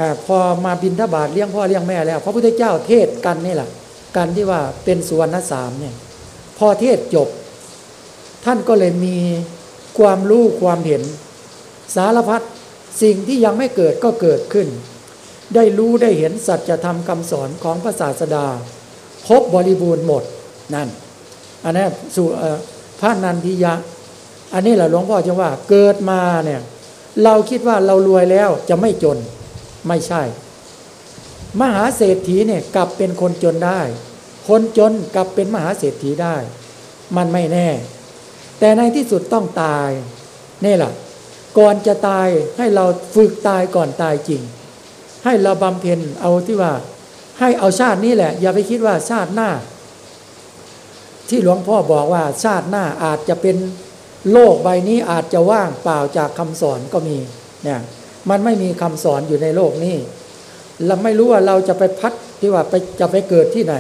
อพอมาบินทบาทเลี้ยงพ่อเลี้ยงแม่แล้ว พระพุทธเจ้าเทศกันนี่แหละกันที่ว่าเป็นสุวรรณสามเนี่ย พอเทศจบ ท่านก็เลยมี ความรู้ความเห็น สารพัดสิ่งที่ยังไม่เกิดก็เกิดขึ้น ได้รู้ได้เห็นสัจธรรมคำสอนของพระศาสดาครบบริบูรณ์หมดนั่น อันนี้สู่พระนันทิยะ อันนี้แหละหลวงพ่อจะว่าเกิดมาเนี่ยเราคิดว่าเรารวยแล้วจะไม่จนไม่ใช่ มหาเศรษฐีเนี่ยกลับเป็นคนจนได้ คนจนกลับเป็นมหาเศรษฐีได้ มันไม่แน่ แต่ในที่สุดต้องตายนี่แหละก่อนจะตายให้เราฝึกตายก่อนตายจริง ให้เราบำเพ็ญเอาที่ว่า ให้เอาชาตินี้แหละ อย่าไปคิดว่าชาติหน้า ที่หลวงพ่อบอกว่าชาติหน้าอาจจะเป็นโลกใบนี้อาจจะว่างเปล่าจากคำสอนก็มีเนี่ยมันไม่มีคำสอนอยู่ในโลกนี้เราไม่รู้ว่าเราจะไปพัดที่ว่าไปจะไปเกิดที่ไหน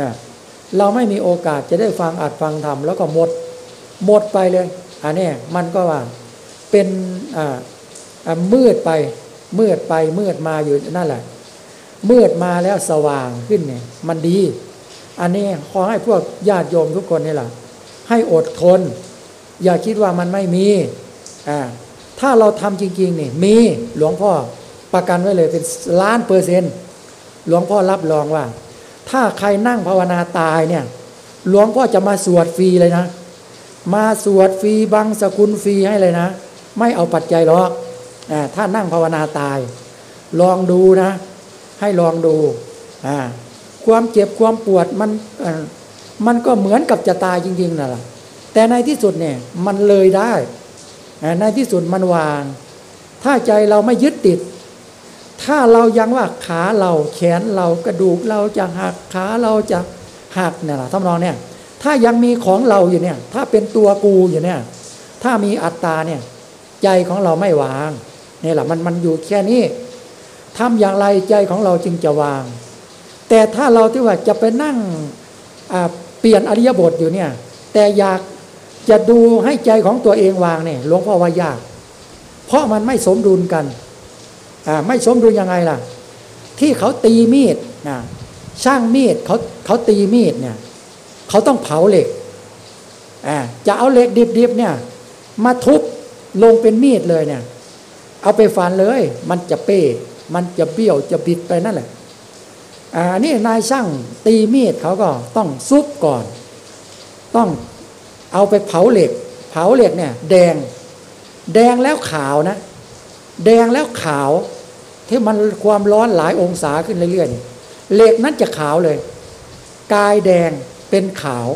นะเราไม่มีโอกาสจะได้ฟังอัดฟังธรรมแล้วก็หมด หมดไปเลย อันนี้มันก็ว่าเป็นมืดไป มืดไปมืดมาอยู่นั่นแหละ มืดมาแล้วสว่างขึ้นเนี่ย มันดี อันนี้ขอให้พวกญาติโยมทุกคนนี่แหละให้อดทน อย่าคิดว่ามันไม่มีอ่าถ้าเราทำจริงๆนี่มีหลวงพ่อประกันไว้เลยเป็นล้านเปอร์เซ็นต์หลวงพ่อรับรองว่า ถ้าใครนั่งภาวนาตายเนี่ย หลวงพ่อจะมาสวดฟรีเลยนะ มาสวดฟรีบังสกุลฟรีให้เลยนะ ไม่เอาปัจจัยหรอกถ้านั่งภาวนาตาย ลองดูนะ ให้ลองดูความเจ็บความปวดมันมันก็เหมือนกับจะตายจริงๆนั่นแหละแต่ในที่สุดเนี่ยมันเลยได้ ในที่สุดมันวาง ถ้าใจเราไม่ยึดติด ถ้าเรายังว่าขาเราแขนเรากระดูกเราจะหักขาเราจะหักเนี่ยนะทำนองเนี่ย ถ้ายังมีของเราอยู่เนี่ย ถ้าเป็นตัวกูอยู่เนี่ย ถ้ามีอัตตาเนี่ย ใจของเราไม่วางนี่แหละมันมันอยู่แค่นี้ทำอย่างไรใจของเราจึงจะวาง แต่ถ้าเราที่ว่าจะไปนั่งเปลี่ยนอริยบทอยู่เนี่ย แต่อยากจะดูให้ใจของตัวเองวางเนี่ยหลวงพ่อว่ายาก เพราะมันไม่สมดุลกันไม่สมดุลยังไงล่ะ ที่เขาตีมีดนะช่างมีดเขาเขาตีมีดเนี่ย เขาต้องเผาเหล็กอ่าจะเอาเหล็กดิบๆเนี่ย มาทุบลงเป็นมีดเลยเนี่ย เอาไปฟันเลย มันจะเป้ มันจะเบี้ยวจะบิดไปนั่นแหละอ่านี่นายช่างตีมีดเขาก็ต้องซุบก่อน ต้องเอาไปเผาเหล็ก เผาเหล็กเนี่ย แดง แดงแล้วขาวนะ แดงแล้วขาว ที่มันความร้อนหลายองศาขึ้นเรื่อยๆเหล็กนั้นจะขาวเลย กายแดง เป็นขาว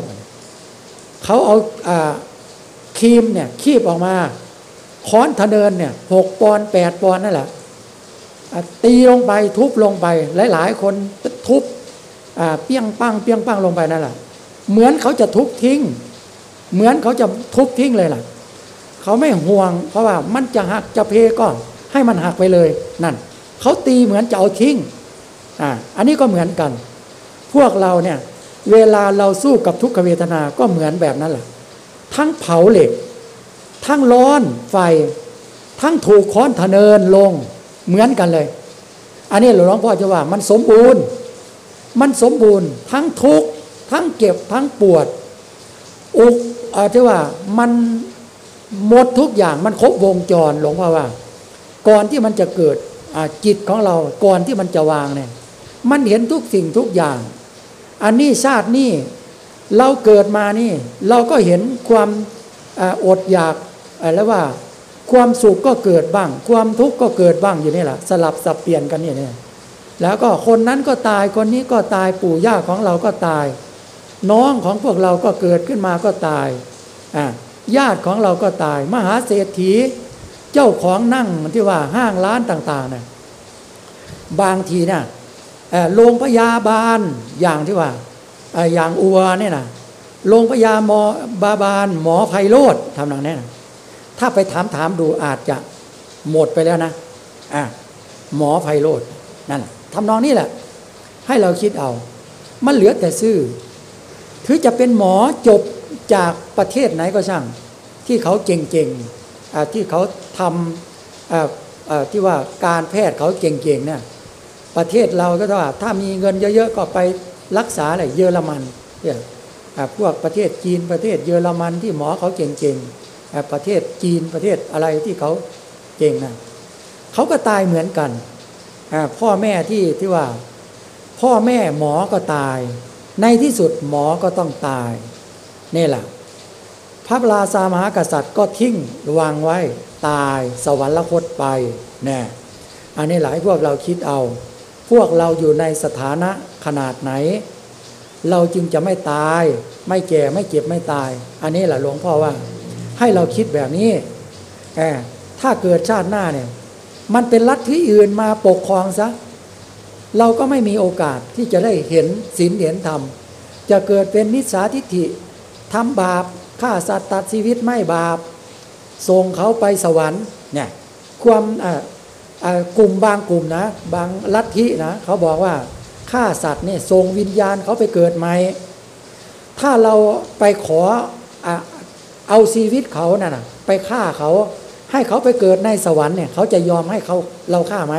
เขาเอาอาครีมเนี่ยคีบออกมา ค้อนทะเนินเนี่ยหกปอนแปดปอนนั่นแหละตีลงไปทุบลงไป หลาย ๆ คนทุบเปี้ยงปังเปี้ยงปังลงไปนั่นแหละเหมือนเขาจะทุบทิ้ง เหมือนเขาจะทุบทิ้งเลยล่ะ เขาไม่ห่วงเพราะว่ามันจะหักจะเพก็ให้มันหักไปเลยนั่นเขาตีเหมือนจะเอาทิ้งอ่าอันนี้ก็เหมือนกัน พวกเราเนี่ย เวลาเราสู้กับทุกขเวทนาก็เหมือนแบบนั้นแหละทั้งเผาเหล็ก ทั้งร้อนไฟ ทั้งถูกค้อนทะเนินลงเหมือนกันเลย อันนี้หลวงพ่อจะว่ามันสมบูรณ์ มันสมบูรณ์ ทั้งทุกทั้งเก็บทั้งปวด อุกอาที่ว่ามันหมดทุกอย่างมันครบวงจรหลวงพ่อว่า ก่อนที่มันจะเกิดจิตของเราก่อนที่มันจะวางเนี่ย มันเห็นทุกสิ่งทุกอย่าง อันนี้ชาตินี้เราเกิดมานี่ เราก็เห็นความอดอยากแล้วว่า ความสุขก็เกิดบ้าง ความทุกข์ก็เกิดบ้างอยู่นี่แหละสลับสับเปลี่ยนกันนี่เนี่ยแล้วก็คนนั้นก็ตายคนนี้ก็ตายปู่ย่าของเราก็ตาย น้องของพวกเราก็เกิดขึ้นมาก็ตายอ่าญาติของเราก็ตาย มหาเศรษฐี เจ้าของนั่งที่ว่าห้างร้านต่างๆนี่ยบางทีเนี่ย โรงพยาบาลอย่างที่ว่าอย่างอัวเนี่ยนะโรงพยาหมอบาบาล หมอไพโรธทำนองนี้นะถ้าไปถามถามดูอาจจะหมดไปแล้วนะอะหมอไพโรธนั่นทำนองนี้แหละ ให้เราคิดเอา มันเหลือแต่ซื่อ ถือจะเป็นหมอจบจากประเทศไหนก็ช่าง ที่เขาเก่งๆที่เขาทำที่ว่าการแพทย์เขาเก่งๆเนี่ย ประเทศเราก็ว่าถ้ามีเงินเยอะๆก็ไปรักษาอะไรเยอรมันเนี่ยพวกประเทศจีนประเทศเยอรมันที่หมอเขาเก่งๆประเทศจีนประเทศอะไรที่เขาเก่งนะเขาก็ตายเหมือนกันพ่อแม่ที่ที่ว่า พ่อแม่หมอก็ตาย ในที่สุดหมอก็ต้องตายนี่แหละพระราชามหากษัตริย์ก็ทิ้งวางไว้ตายสวรรคตไปแน่อันนี้หลายพวกเราคิดเอา พวกเราอยู่ในสถานะขนาดไหน เราจึงจะไม่ตาย ไม่แก่ไม่เจ็บไม่ตาย อันนี้แหละหลวงพ่อว่า ให้เราคิดแบบนี้แอบถ้าเกิดชาติหน้าเนี่ย มันเป็นรัฐที่อื่นมาปกครองซะเราก็ไม่มีโอกาสที่จะได้เห็นศีลเห็นธรรม จะเกิดเป็นมิจฉาทิฏฐิทำบาปฆ่าสัตว์ตัดชีวิตไม่บาปส่งเขาไปสวรรค์เนี่ยความ กลุ่มบางกลุ่มนะ บางลัทธินะเขาบอกว่าฆ่าสัตว์เนี่ยส่งวิญญาณเขาไปเกิดใหม่ถ้าเราไปขอเอาชีวิตเขานะ่ะไปฆ่าเขา ให้เขาไปเกิดในสวรรค์เนี่ยเขาจะยอมให้เขาเราฆ่าไหม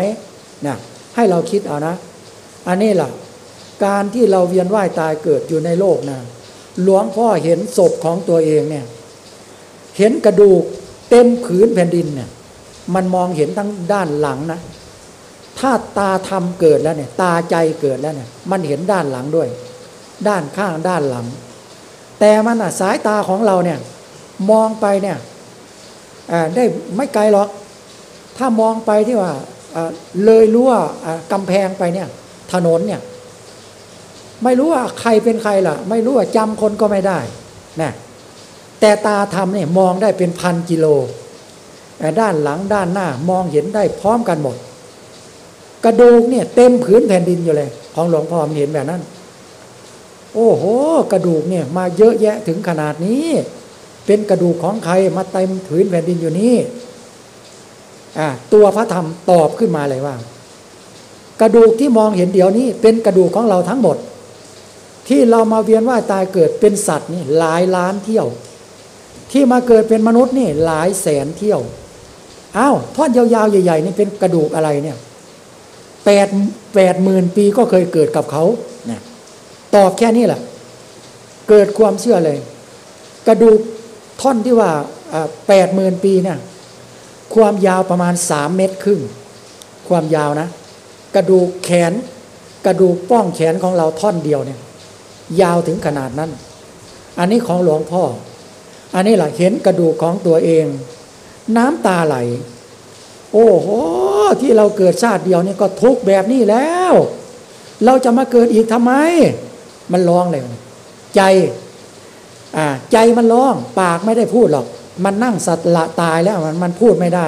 เนี่ยให้เราคิดเอานะ อันนี้ล่ะ การที่เราเวียนว่ายตายเกิดอยู่ในโลกนะหลวงพ่อเห็นศพของตัวเองเนี่ย เห็นกระดูกเต็มผืนแผ่นดินเนี่ย มันมองเห็นทั้งด้านหลังนะ ถ้าตาทำเกิดแล้วเนี่ย ตาใจเกิดแล้วเนี่ย มันเห็นด้านหลังด้วย ด้านข้างด้านหลัง แต่มันอะสายตาของเราเนี่ย มองไปเนี่ยได้ไม่ไกลหรอก ถ้ามองไปที่ว่าเลยรู้ว่ากำแพงไปเนี่ย ถนนเนี่ย ไม่รู้ว่าใครเป็นใครล่ะ ไม่รู้ว่าจำคนก็ไม่ได้นะแต่ตาทำเนี่ยมองได้เป็นพันกิโล ด้านหลังด้านหน้ามองเห็นได้พร้อมกันหมด กระดูกเนี่ย เต็มผืนแผ่นดินอยู่เลย ของหลวงพ่อเห็นแบบนั้น โอ้โห กระดูกเนี่ยมาเยอะแยะถึงขนาดนี้ เป็นกระดูกของใครมาเต็มถืนแผ่นดินอยู่นี้อ่าตัวพระธรรมตอบขึ้นมาเลยว่า กระดูกที่มองเห็นเดี๋ยวนี้ เป็นกระดูกของเราทั้งหมด ที่เรามาเวียนว่ายตายเกิดเป็นสัตว์นี่หลายล้านเที่ยว ที่มาเกิดเป็นมนุษย์นี่หลายแสนเที่ยว อ้าวท่อนยาวๆใหญ่ๆนี่เป็นกระดูกอะไรเนี่ยแปดแปดหมื่นปีก็เคยเกิดกับเขาเนี่ยตอบแค่นี้แหละเกิดความเชื่อเลย กระดูกท่อนที่ว่าแปดหมื่นปีเนี่ยความยาวประมาณสามเมตรครึ่ง ความยาวนะ กระดูกแขน กระดูกป้องแขนของเราท่อนเดียวเนี่ย ยาวถึงขนาดนั้น อันนี้ของหลวงพ่อ อันนี้แหละเห็นกระดูกของตัวเอง น้ำตาไหล โอ้โหที่เราเกิดชาติเดียวนี่ก็ทุกแบบนี้แล้ว เราจะมาเกิดอีกทำไม มันร้องเลย ใจอ่าใจมันร้อง ปากไม่ได้พูดหรอก มันนั่งสัตละตายแล้วมันมันพูดไม่ได้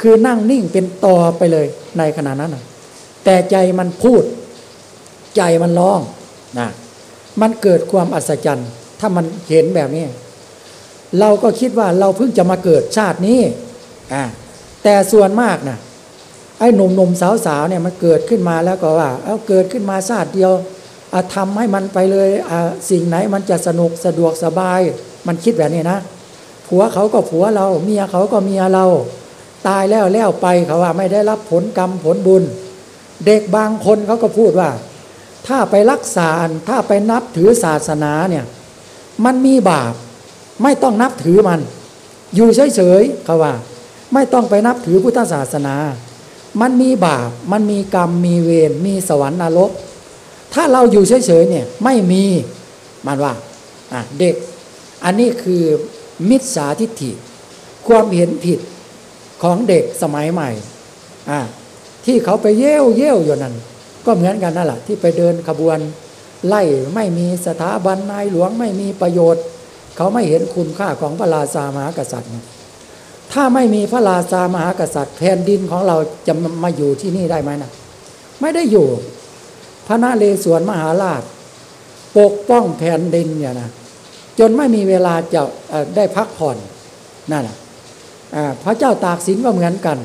คือนั่งนิ่งเป็นตอไปเลยในขณะนั้นแต่ใจมันพูด ใจมันร้องนะมันเกิดความอัศจรรย์ ถ้ามันเห็นแบบนี้ เราก็คิดว่าเราเพิ่งจะมาเกิดชาตินี้อ่าแต่ส่วนมากนะไอ้หนุ่มหนุ่มสาวสาวเนี่ยมันเกิดขึ้นมาแล้วก็ว่าเอาเกิดขึ้นมาชาติเดียวทำให้มันไปเลยสิ่งไหนมันจะสนุกสะดวกสบาย มันคิดแบบนี้นะผัวเขาก็ผัวเราเมียเขาก็เมียเรา ตายแล้วแล้วไปเขาว่าไม่ได้รับผลกรรมผลบุญ เด็กบางคนเขาก็พูดว่า ถ้าไปรักษาถ้าไปนับถือศาสนาเนี่ย มันมีบาป ไม่ต้องนับถือมัน อยู่เฉยๆเขาว่า ไม่ต้องไปนับถือพุทธศาสนา มันมีบาป มันมีกรรม มีเวร มีสวรรค์นรก ถ้าเราอยู่เฉยๆเนี่ยไม่มีมันว่าเด็ก อันนี้คือมิจฉาทิฏฐิ ความเห็นผิดของเด็กสมัยใหม่ที่เขาไปเย่วเย่วอยู่นั่นก็เหมือนกันนั่นแหละที่ไปเดินขบวน ไล่ไม่มีสถาบันนายหลวงไม่มีประโยชน์ เขาไม่เห็นคุณค่าของพระราชามหากษัตริย์ ถ้าไม่มีพระราชามหากษัตริย์แผ่นดินของเราจะมาอยู่ที่นี่ได้ไหมนะไม่ได้อยู่ พระนเลสวนมหาราช ปกป้องแผ่นดินเนี่ยนะจนไม่มีเวลาจะได้พักผ่อนนั่นแหละพระเจ้าตากสินก็เหมือนกัน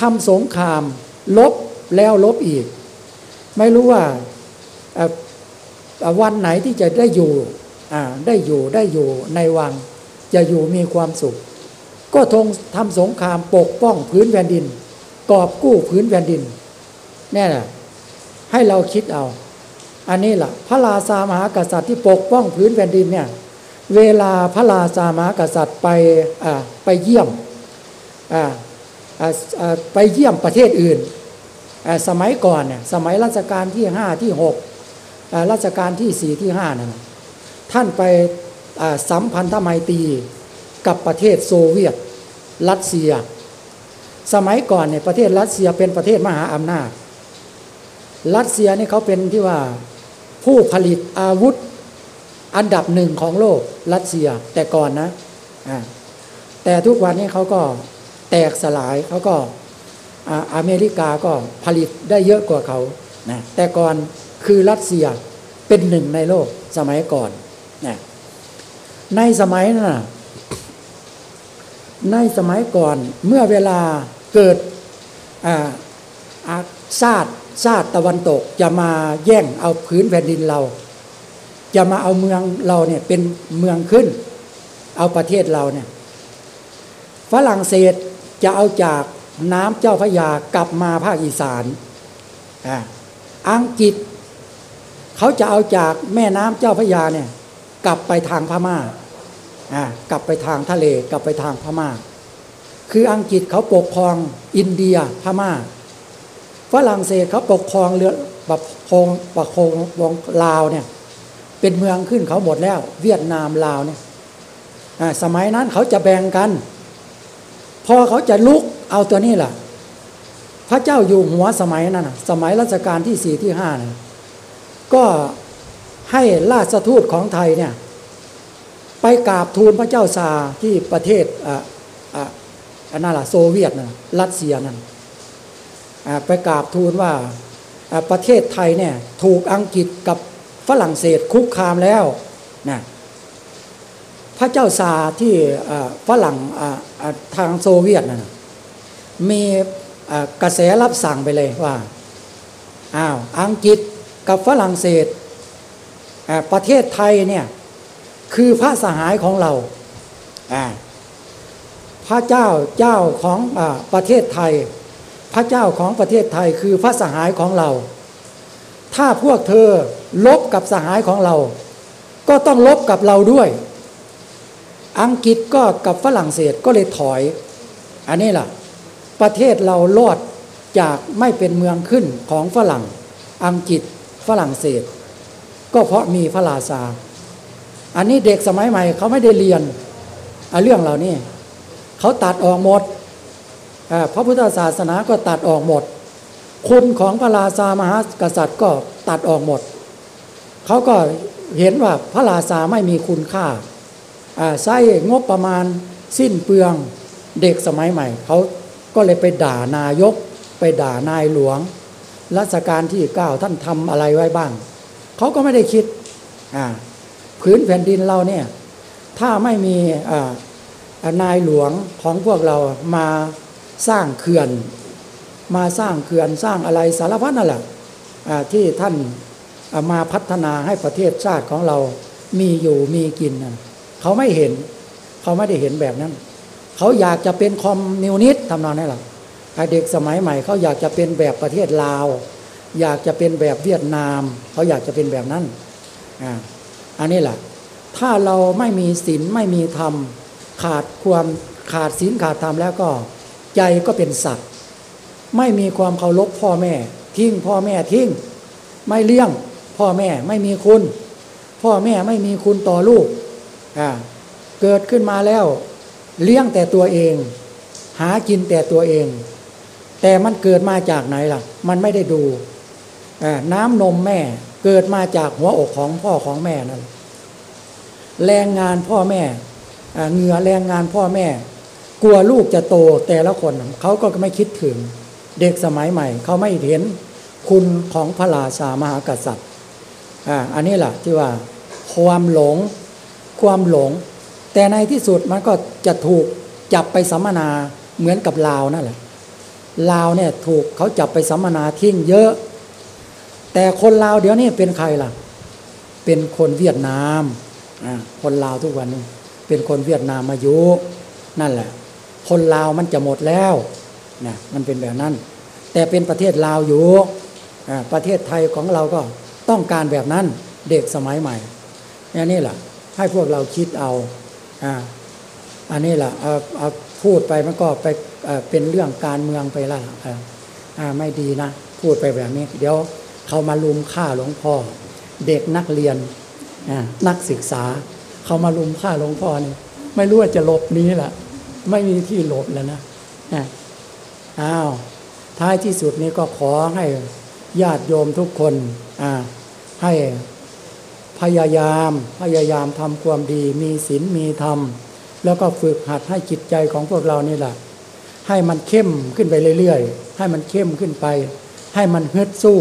ทำสงครามลบแล้วลบอีก ไม่รู้ว่าวันไหนที่จะได้อยู่ ได้อยู่ได้อยู่ในวัง จะอยู่มีความสุข ก็ทงทำสงครามปกป้องพื้นแผ่นดิน กอบกู้พื้นแผ่นดินนี่แหละให้เราคิดเอา อันนี้แหละพระราชามหากษัตริย์ที่ปกป้องพื้นแผ่นดินเนี่ยเวลาพระราชามหากษัตริย์ไปไปเยี่ยมไปเยี่ยมประเทศอื่น สมัยก่อนเนี่ยสมัยรัชกาลที่ห้าที่หกรัชกาลที่สี่ที่ห้านั่น ท่านไปสัมพันธไมตรีกับประเทศโซเวียต รัสเซีย สมัยก่อนเนี่ยประเทศรัสเซียเป็นประเทศมหาอำนาจ รัสเซียนี่เขาเป็นที่ว่าผู้ผลิตอาวุธอันดับหนึ่งของโลกรัสเซียแต่ก่อนนะแต่ทุกวันนี้เขาก็แตกสลายเขาก็อเมริกาก็ผลิตได้เยอะกว่าเขานะแต่ก่อนคือรัสเซียเป็นหนึ่งในโลกสมัยก่อน ในสมัยนั้นในสมัยก่อนเมื่อเวลาเกิดชาติชาติตะวันตกจะมาแย่งเอาพื้นแผ่นดินเรา จะมาเอาเมืองเราเนี่ยเป็นเมืองขึ้น เอาประเทศเราเนี่ยฝรั่งเศสจะเอาจากน้ำเจ้าพระยากลับมาภาคอีสานอังกฤษเขาจะเอาจากแม่น้ำเจ้าพระยาเนี่ย กลับไปทางพมา่ากลับไปทางทะเลกลับไปทางพมา่า คืออังกฤษเขาปกครองอินเดียพมา่าฝรั่งเศสเขาปกครองเรือปกคงปกคงวงลาวเนี่ยเป็นเมืองขึ้นเขาหมดแล้ว เวียดนามลาวเนี่ยสมัยนั้นเขาจะแบ่งกัน พอเขาจะลุกเอาตัวนี้แหละพระเจ้าอยู่หัวสมัยนั้นสมัยรัชกาลที่สี่ที่ห้าเนี่ยก็ ให้ราชทูตของไทยเนี่ยไปกราบทูลพระเจ้าซาที่ประเทศอ่าอ่านั่นแหละโซเวียตนะรัสเซียนั่นไปกราบทูลว่าประเทศไทยเนี่ยถูกอังกฤษกับฝรั่งเศสคุกคามแล้วนะพระเจ้าซาที่ฝรั่งทางโซเวียตนะมีกระแสรับสั่งไปเลยว่าอ้าวอังกฤษกับฝรั่งเศส ประเทศไทยเนี่ยคือพระสหายของเรา พระเจ้าเจ้าของอประเทศไทย พระเจ้าของประเทศไทยคือพระสหายของเรา ถ้าพวกเธอลบกับสหายของเรา ก็ต้องลบกับเราด้วย อังกฤษก็กับฝรั่งเศสก็เลยถอย อันนี้ล่ะ ประเทศเราลอดจากไม่เป็นเมืองขึ้นของฝรั่ง อังกฤษฝรั่งเศส ก็เพราะมีพระราชา อันนี้เด็กสมัยใหม่เขาไม่ได้เรียนเรื่องเหล่านี้เขาตัดออกหมดพระพุทธศาสนาก็ตัดออกหมด คุณของพระราชามหากษัตริย์ก็ตัดออกหมด เขาก็เห็นว่าพระราชาไม่มีคุณค่าใช้งบประมาณสิ้นเปลืองเด็กสมัยใหม่ เขาก็เลยไปด่านายก ไปด่านายหลวงรัชกาลที่เก้าท่านทำอะไรไว้บ้าง เขาก็ไม่ได้คิดพื้นแผ่นดินเราเนี่ย ถ้าไม่มีนายหลวงของพวกเรามาสร้างเขื่อน มาสร้างเขื่อนสร้างอะไรสารพัดนั่นแหละที่ท่านมาพัฒนาให้ประเทศชาติของเรามีอยู่มีกินเขาไม่เห็น เขาไม่ได้เห็นแบบนั้น เขาอยากจะเป็นคอมมิวนิสต์ทำนองนี้แหละเด็กสมัยใหม่เขาอยากจะเป็นแบบประเทศลาว อยากจะเป็นแบบเวียดนาม เขาอยากจะเป็นแบบนั้นอ่าอันนี้แหละถ้าเราไม่มีศีลไม่มีธรรม ขาดความขาดศีลขาดธรรมแล้วก็ใจก็เป็นสัตว์ ไม่มีความเคารพพ่อแม่ ทิ้งพ่อแม่ทิ้ง ไม่เลี้ยง พ่อแม่ไม่มีคุณ พ่อแม่ไม่มีคุณต่อลูกอ่าเกิดขึ้นมาแล้ว เลี้ยงแต่ตัวเอง หากินแต่ตัวเอง แต่มันเกิดมาจากไหนล่ะ มันไม่ได้ดู น้ำนมแม่เกิดมาจากหัวอกของพ่อของแม่นั่นแรงงานพ่อแม่เหงื่อแรงงานพ่อแม่ กลัวลูกจะโตแต่ละคนเขาก็ไม่คิดถึง เด็กสมัยใหม่ เขาไม่เห็นคุณของพระราชามหากษัตริย์อันนี้แหละที่ว่าความหลงความหลง แต่ในที่สุดมันก็จะถูกจับไปสัมมนาเหมือนกับลาวนั่นแหละลาวเนี่ยถูกเขาจับไปสัมมนาทิ้งเยอะ แต่คนลาวเดี๋ยวนี้เป็นใครล่ะ เป็นคนเวียดนามอ่าคนลาวทุกวันนี้เป็นคนเวียดนามอายุ นั่นแหละ คนลาวมันจะหมดแล้วนะมันเป็นแบบนั้น แต่เป็นประเทศลาวอยู่อ่าประเทศไทยของเราก็ต้องการแบบนั้นเด็กสมัยใหม่อันนี้แหละให้พวกเราคิดเอาอ่าอันนี้แหละเอาเอาพูดไปมันก็ไปเอ่อเป็นเรื่องการเมืองไปละอ่าไม่ดีนะ พูดไปแบบนี้ เดี๋ยว เขามาลุมฆ่าหลวงพ่อ เด็กนักเรียนนักศึกษา เขามาลุมฆ่าหลวงพ่อนี่ไม่รู้ว่าจะหลบนี้ละไม่มีที่หลบแล้วนะอ้าวท้ายที่สุดนี้ก็ขอให้ญาติโยมทุกคนให้พยายามพยายามทำความดี มีศีลมีธรรม แล้วก็ฝึกหัดให้จิตใจของพวกเรานี่แหละ ให้มันเข้มขึ้นไปเรื่อยๆ ให้มันเข้มขึ้นไป ให้มันฮึดสู้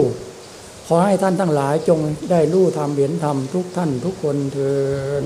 ขอให้ท่านทั้งหลายจงได้รู้ธรรมเห็นธรรมทุกท่านทุกคนเถิด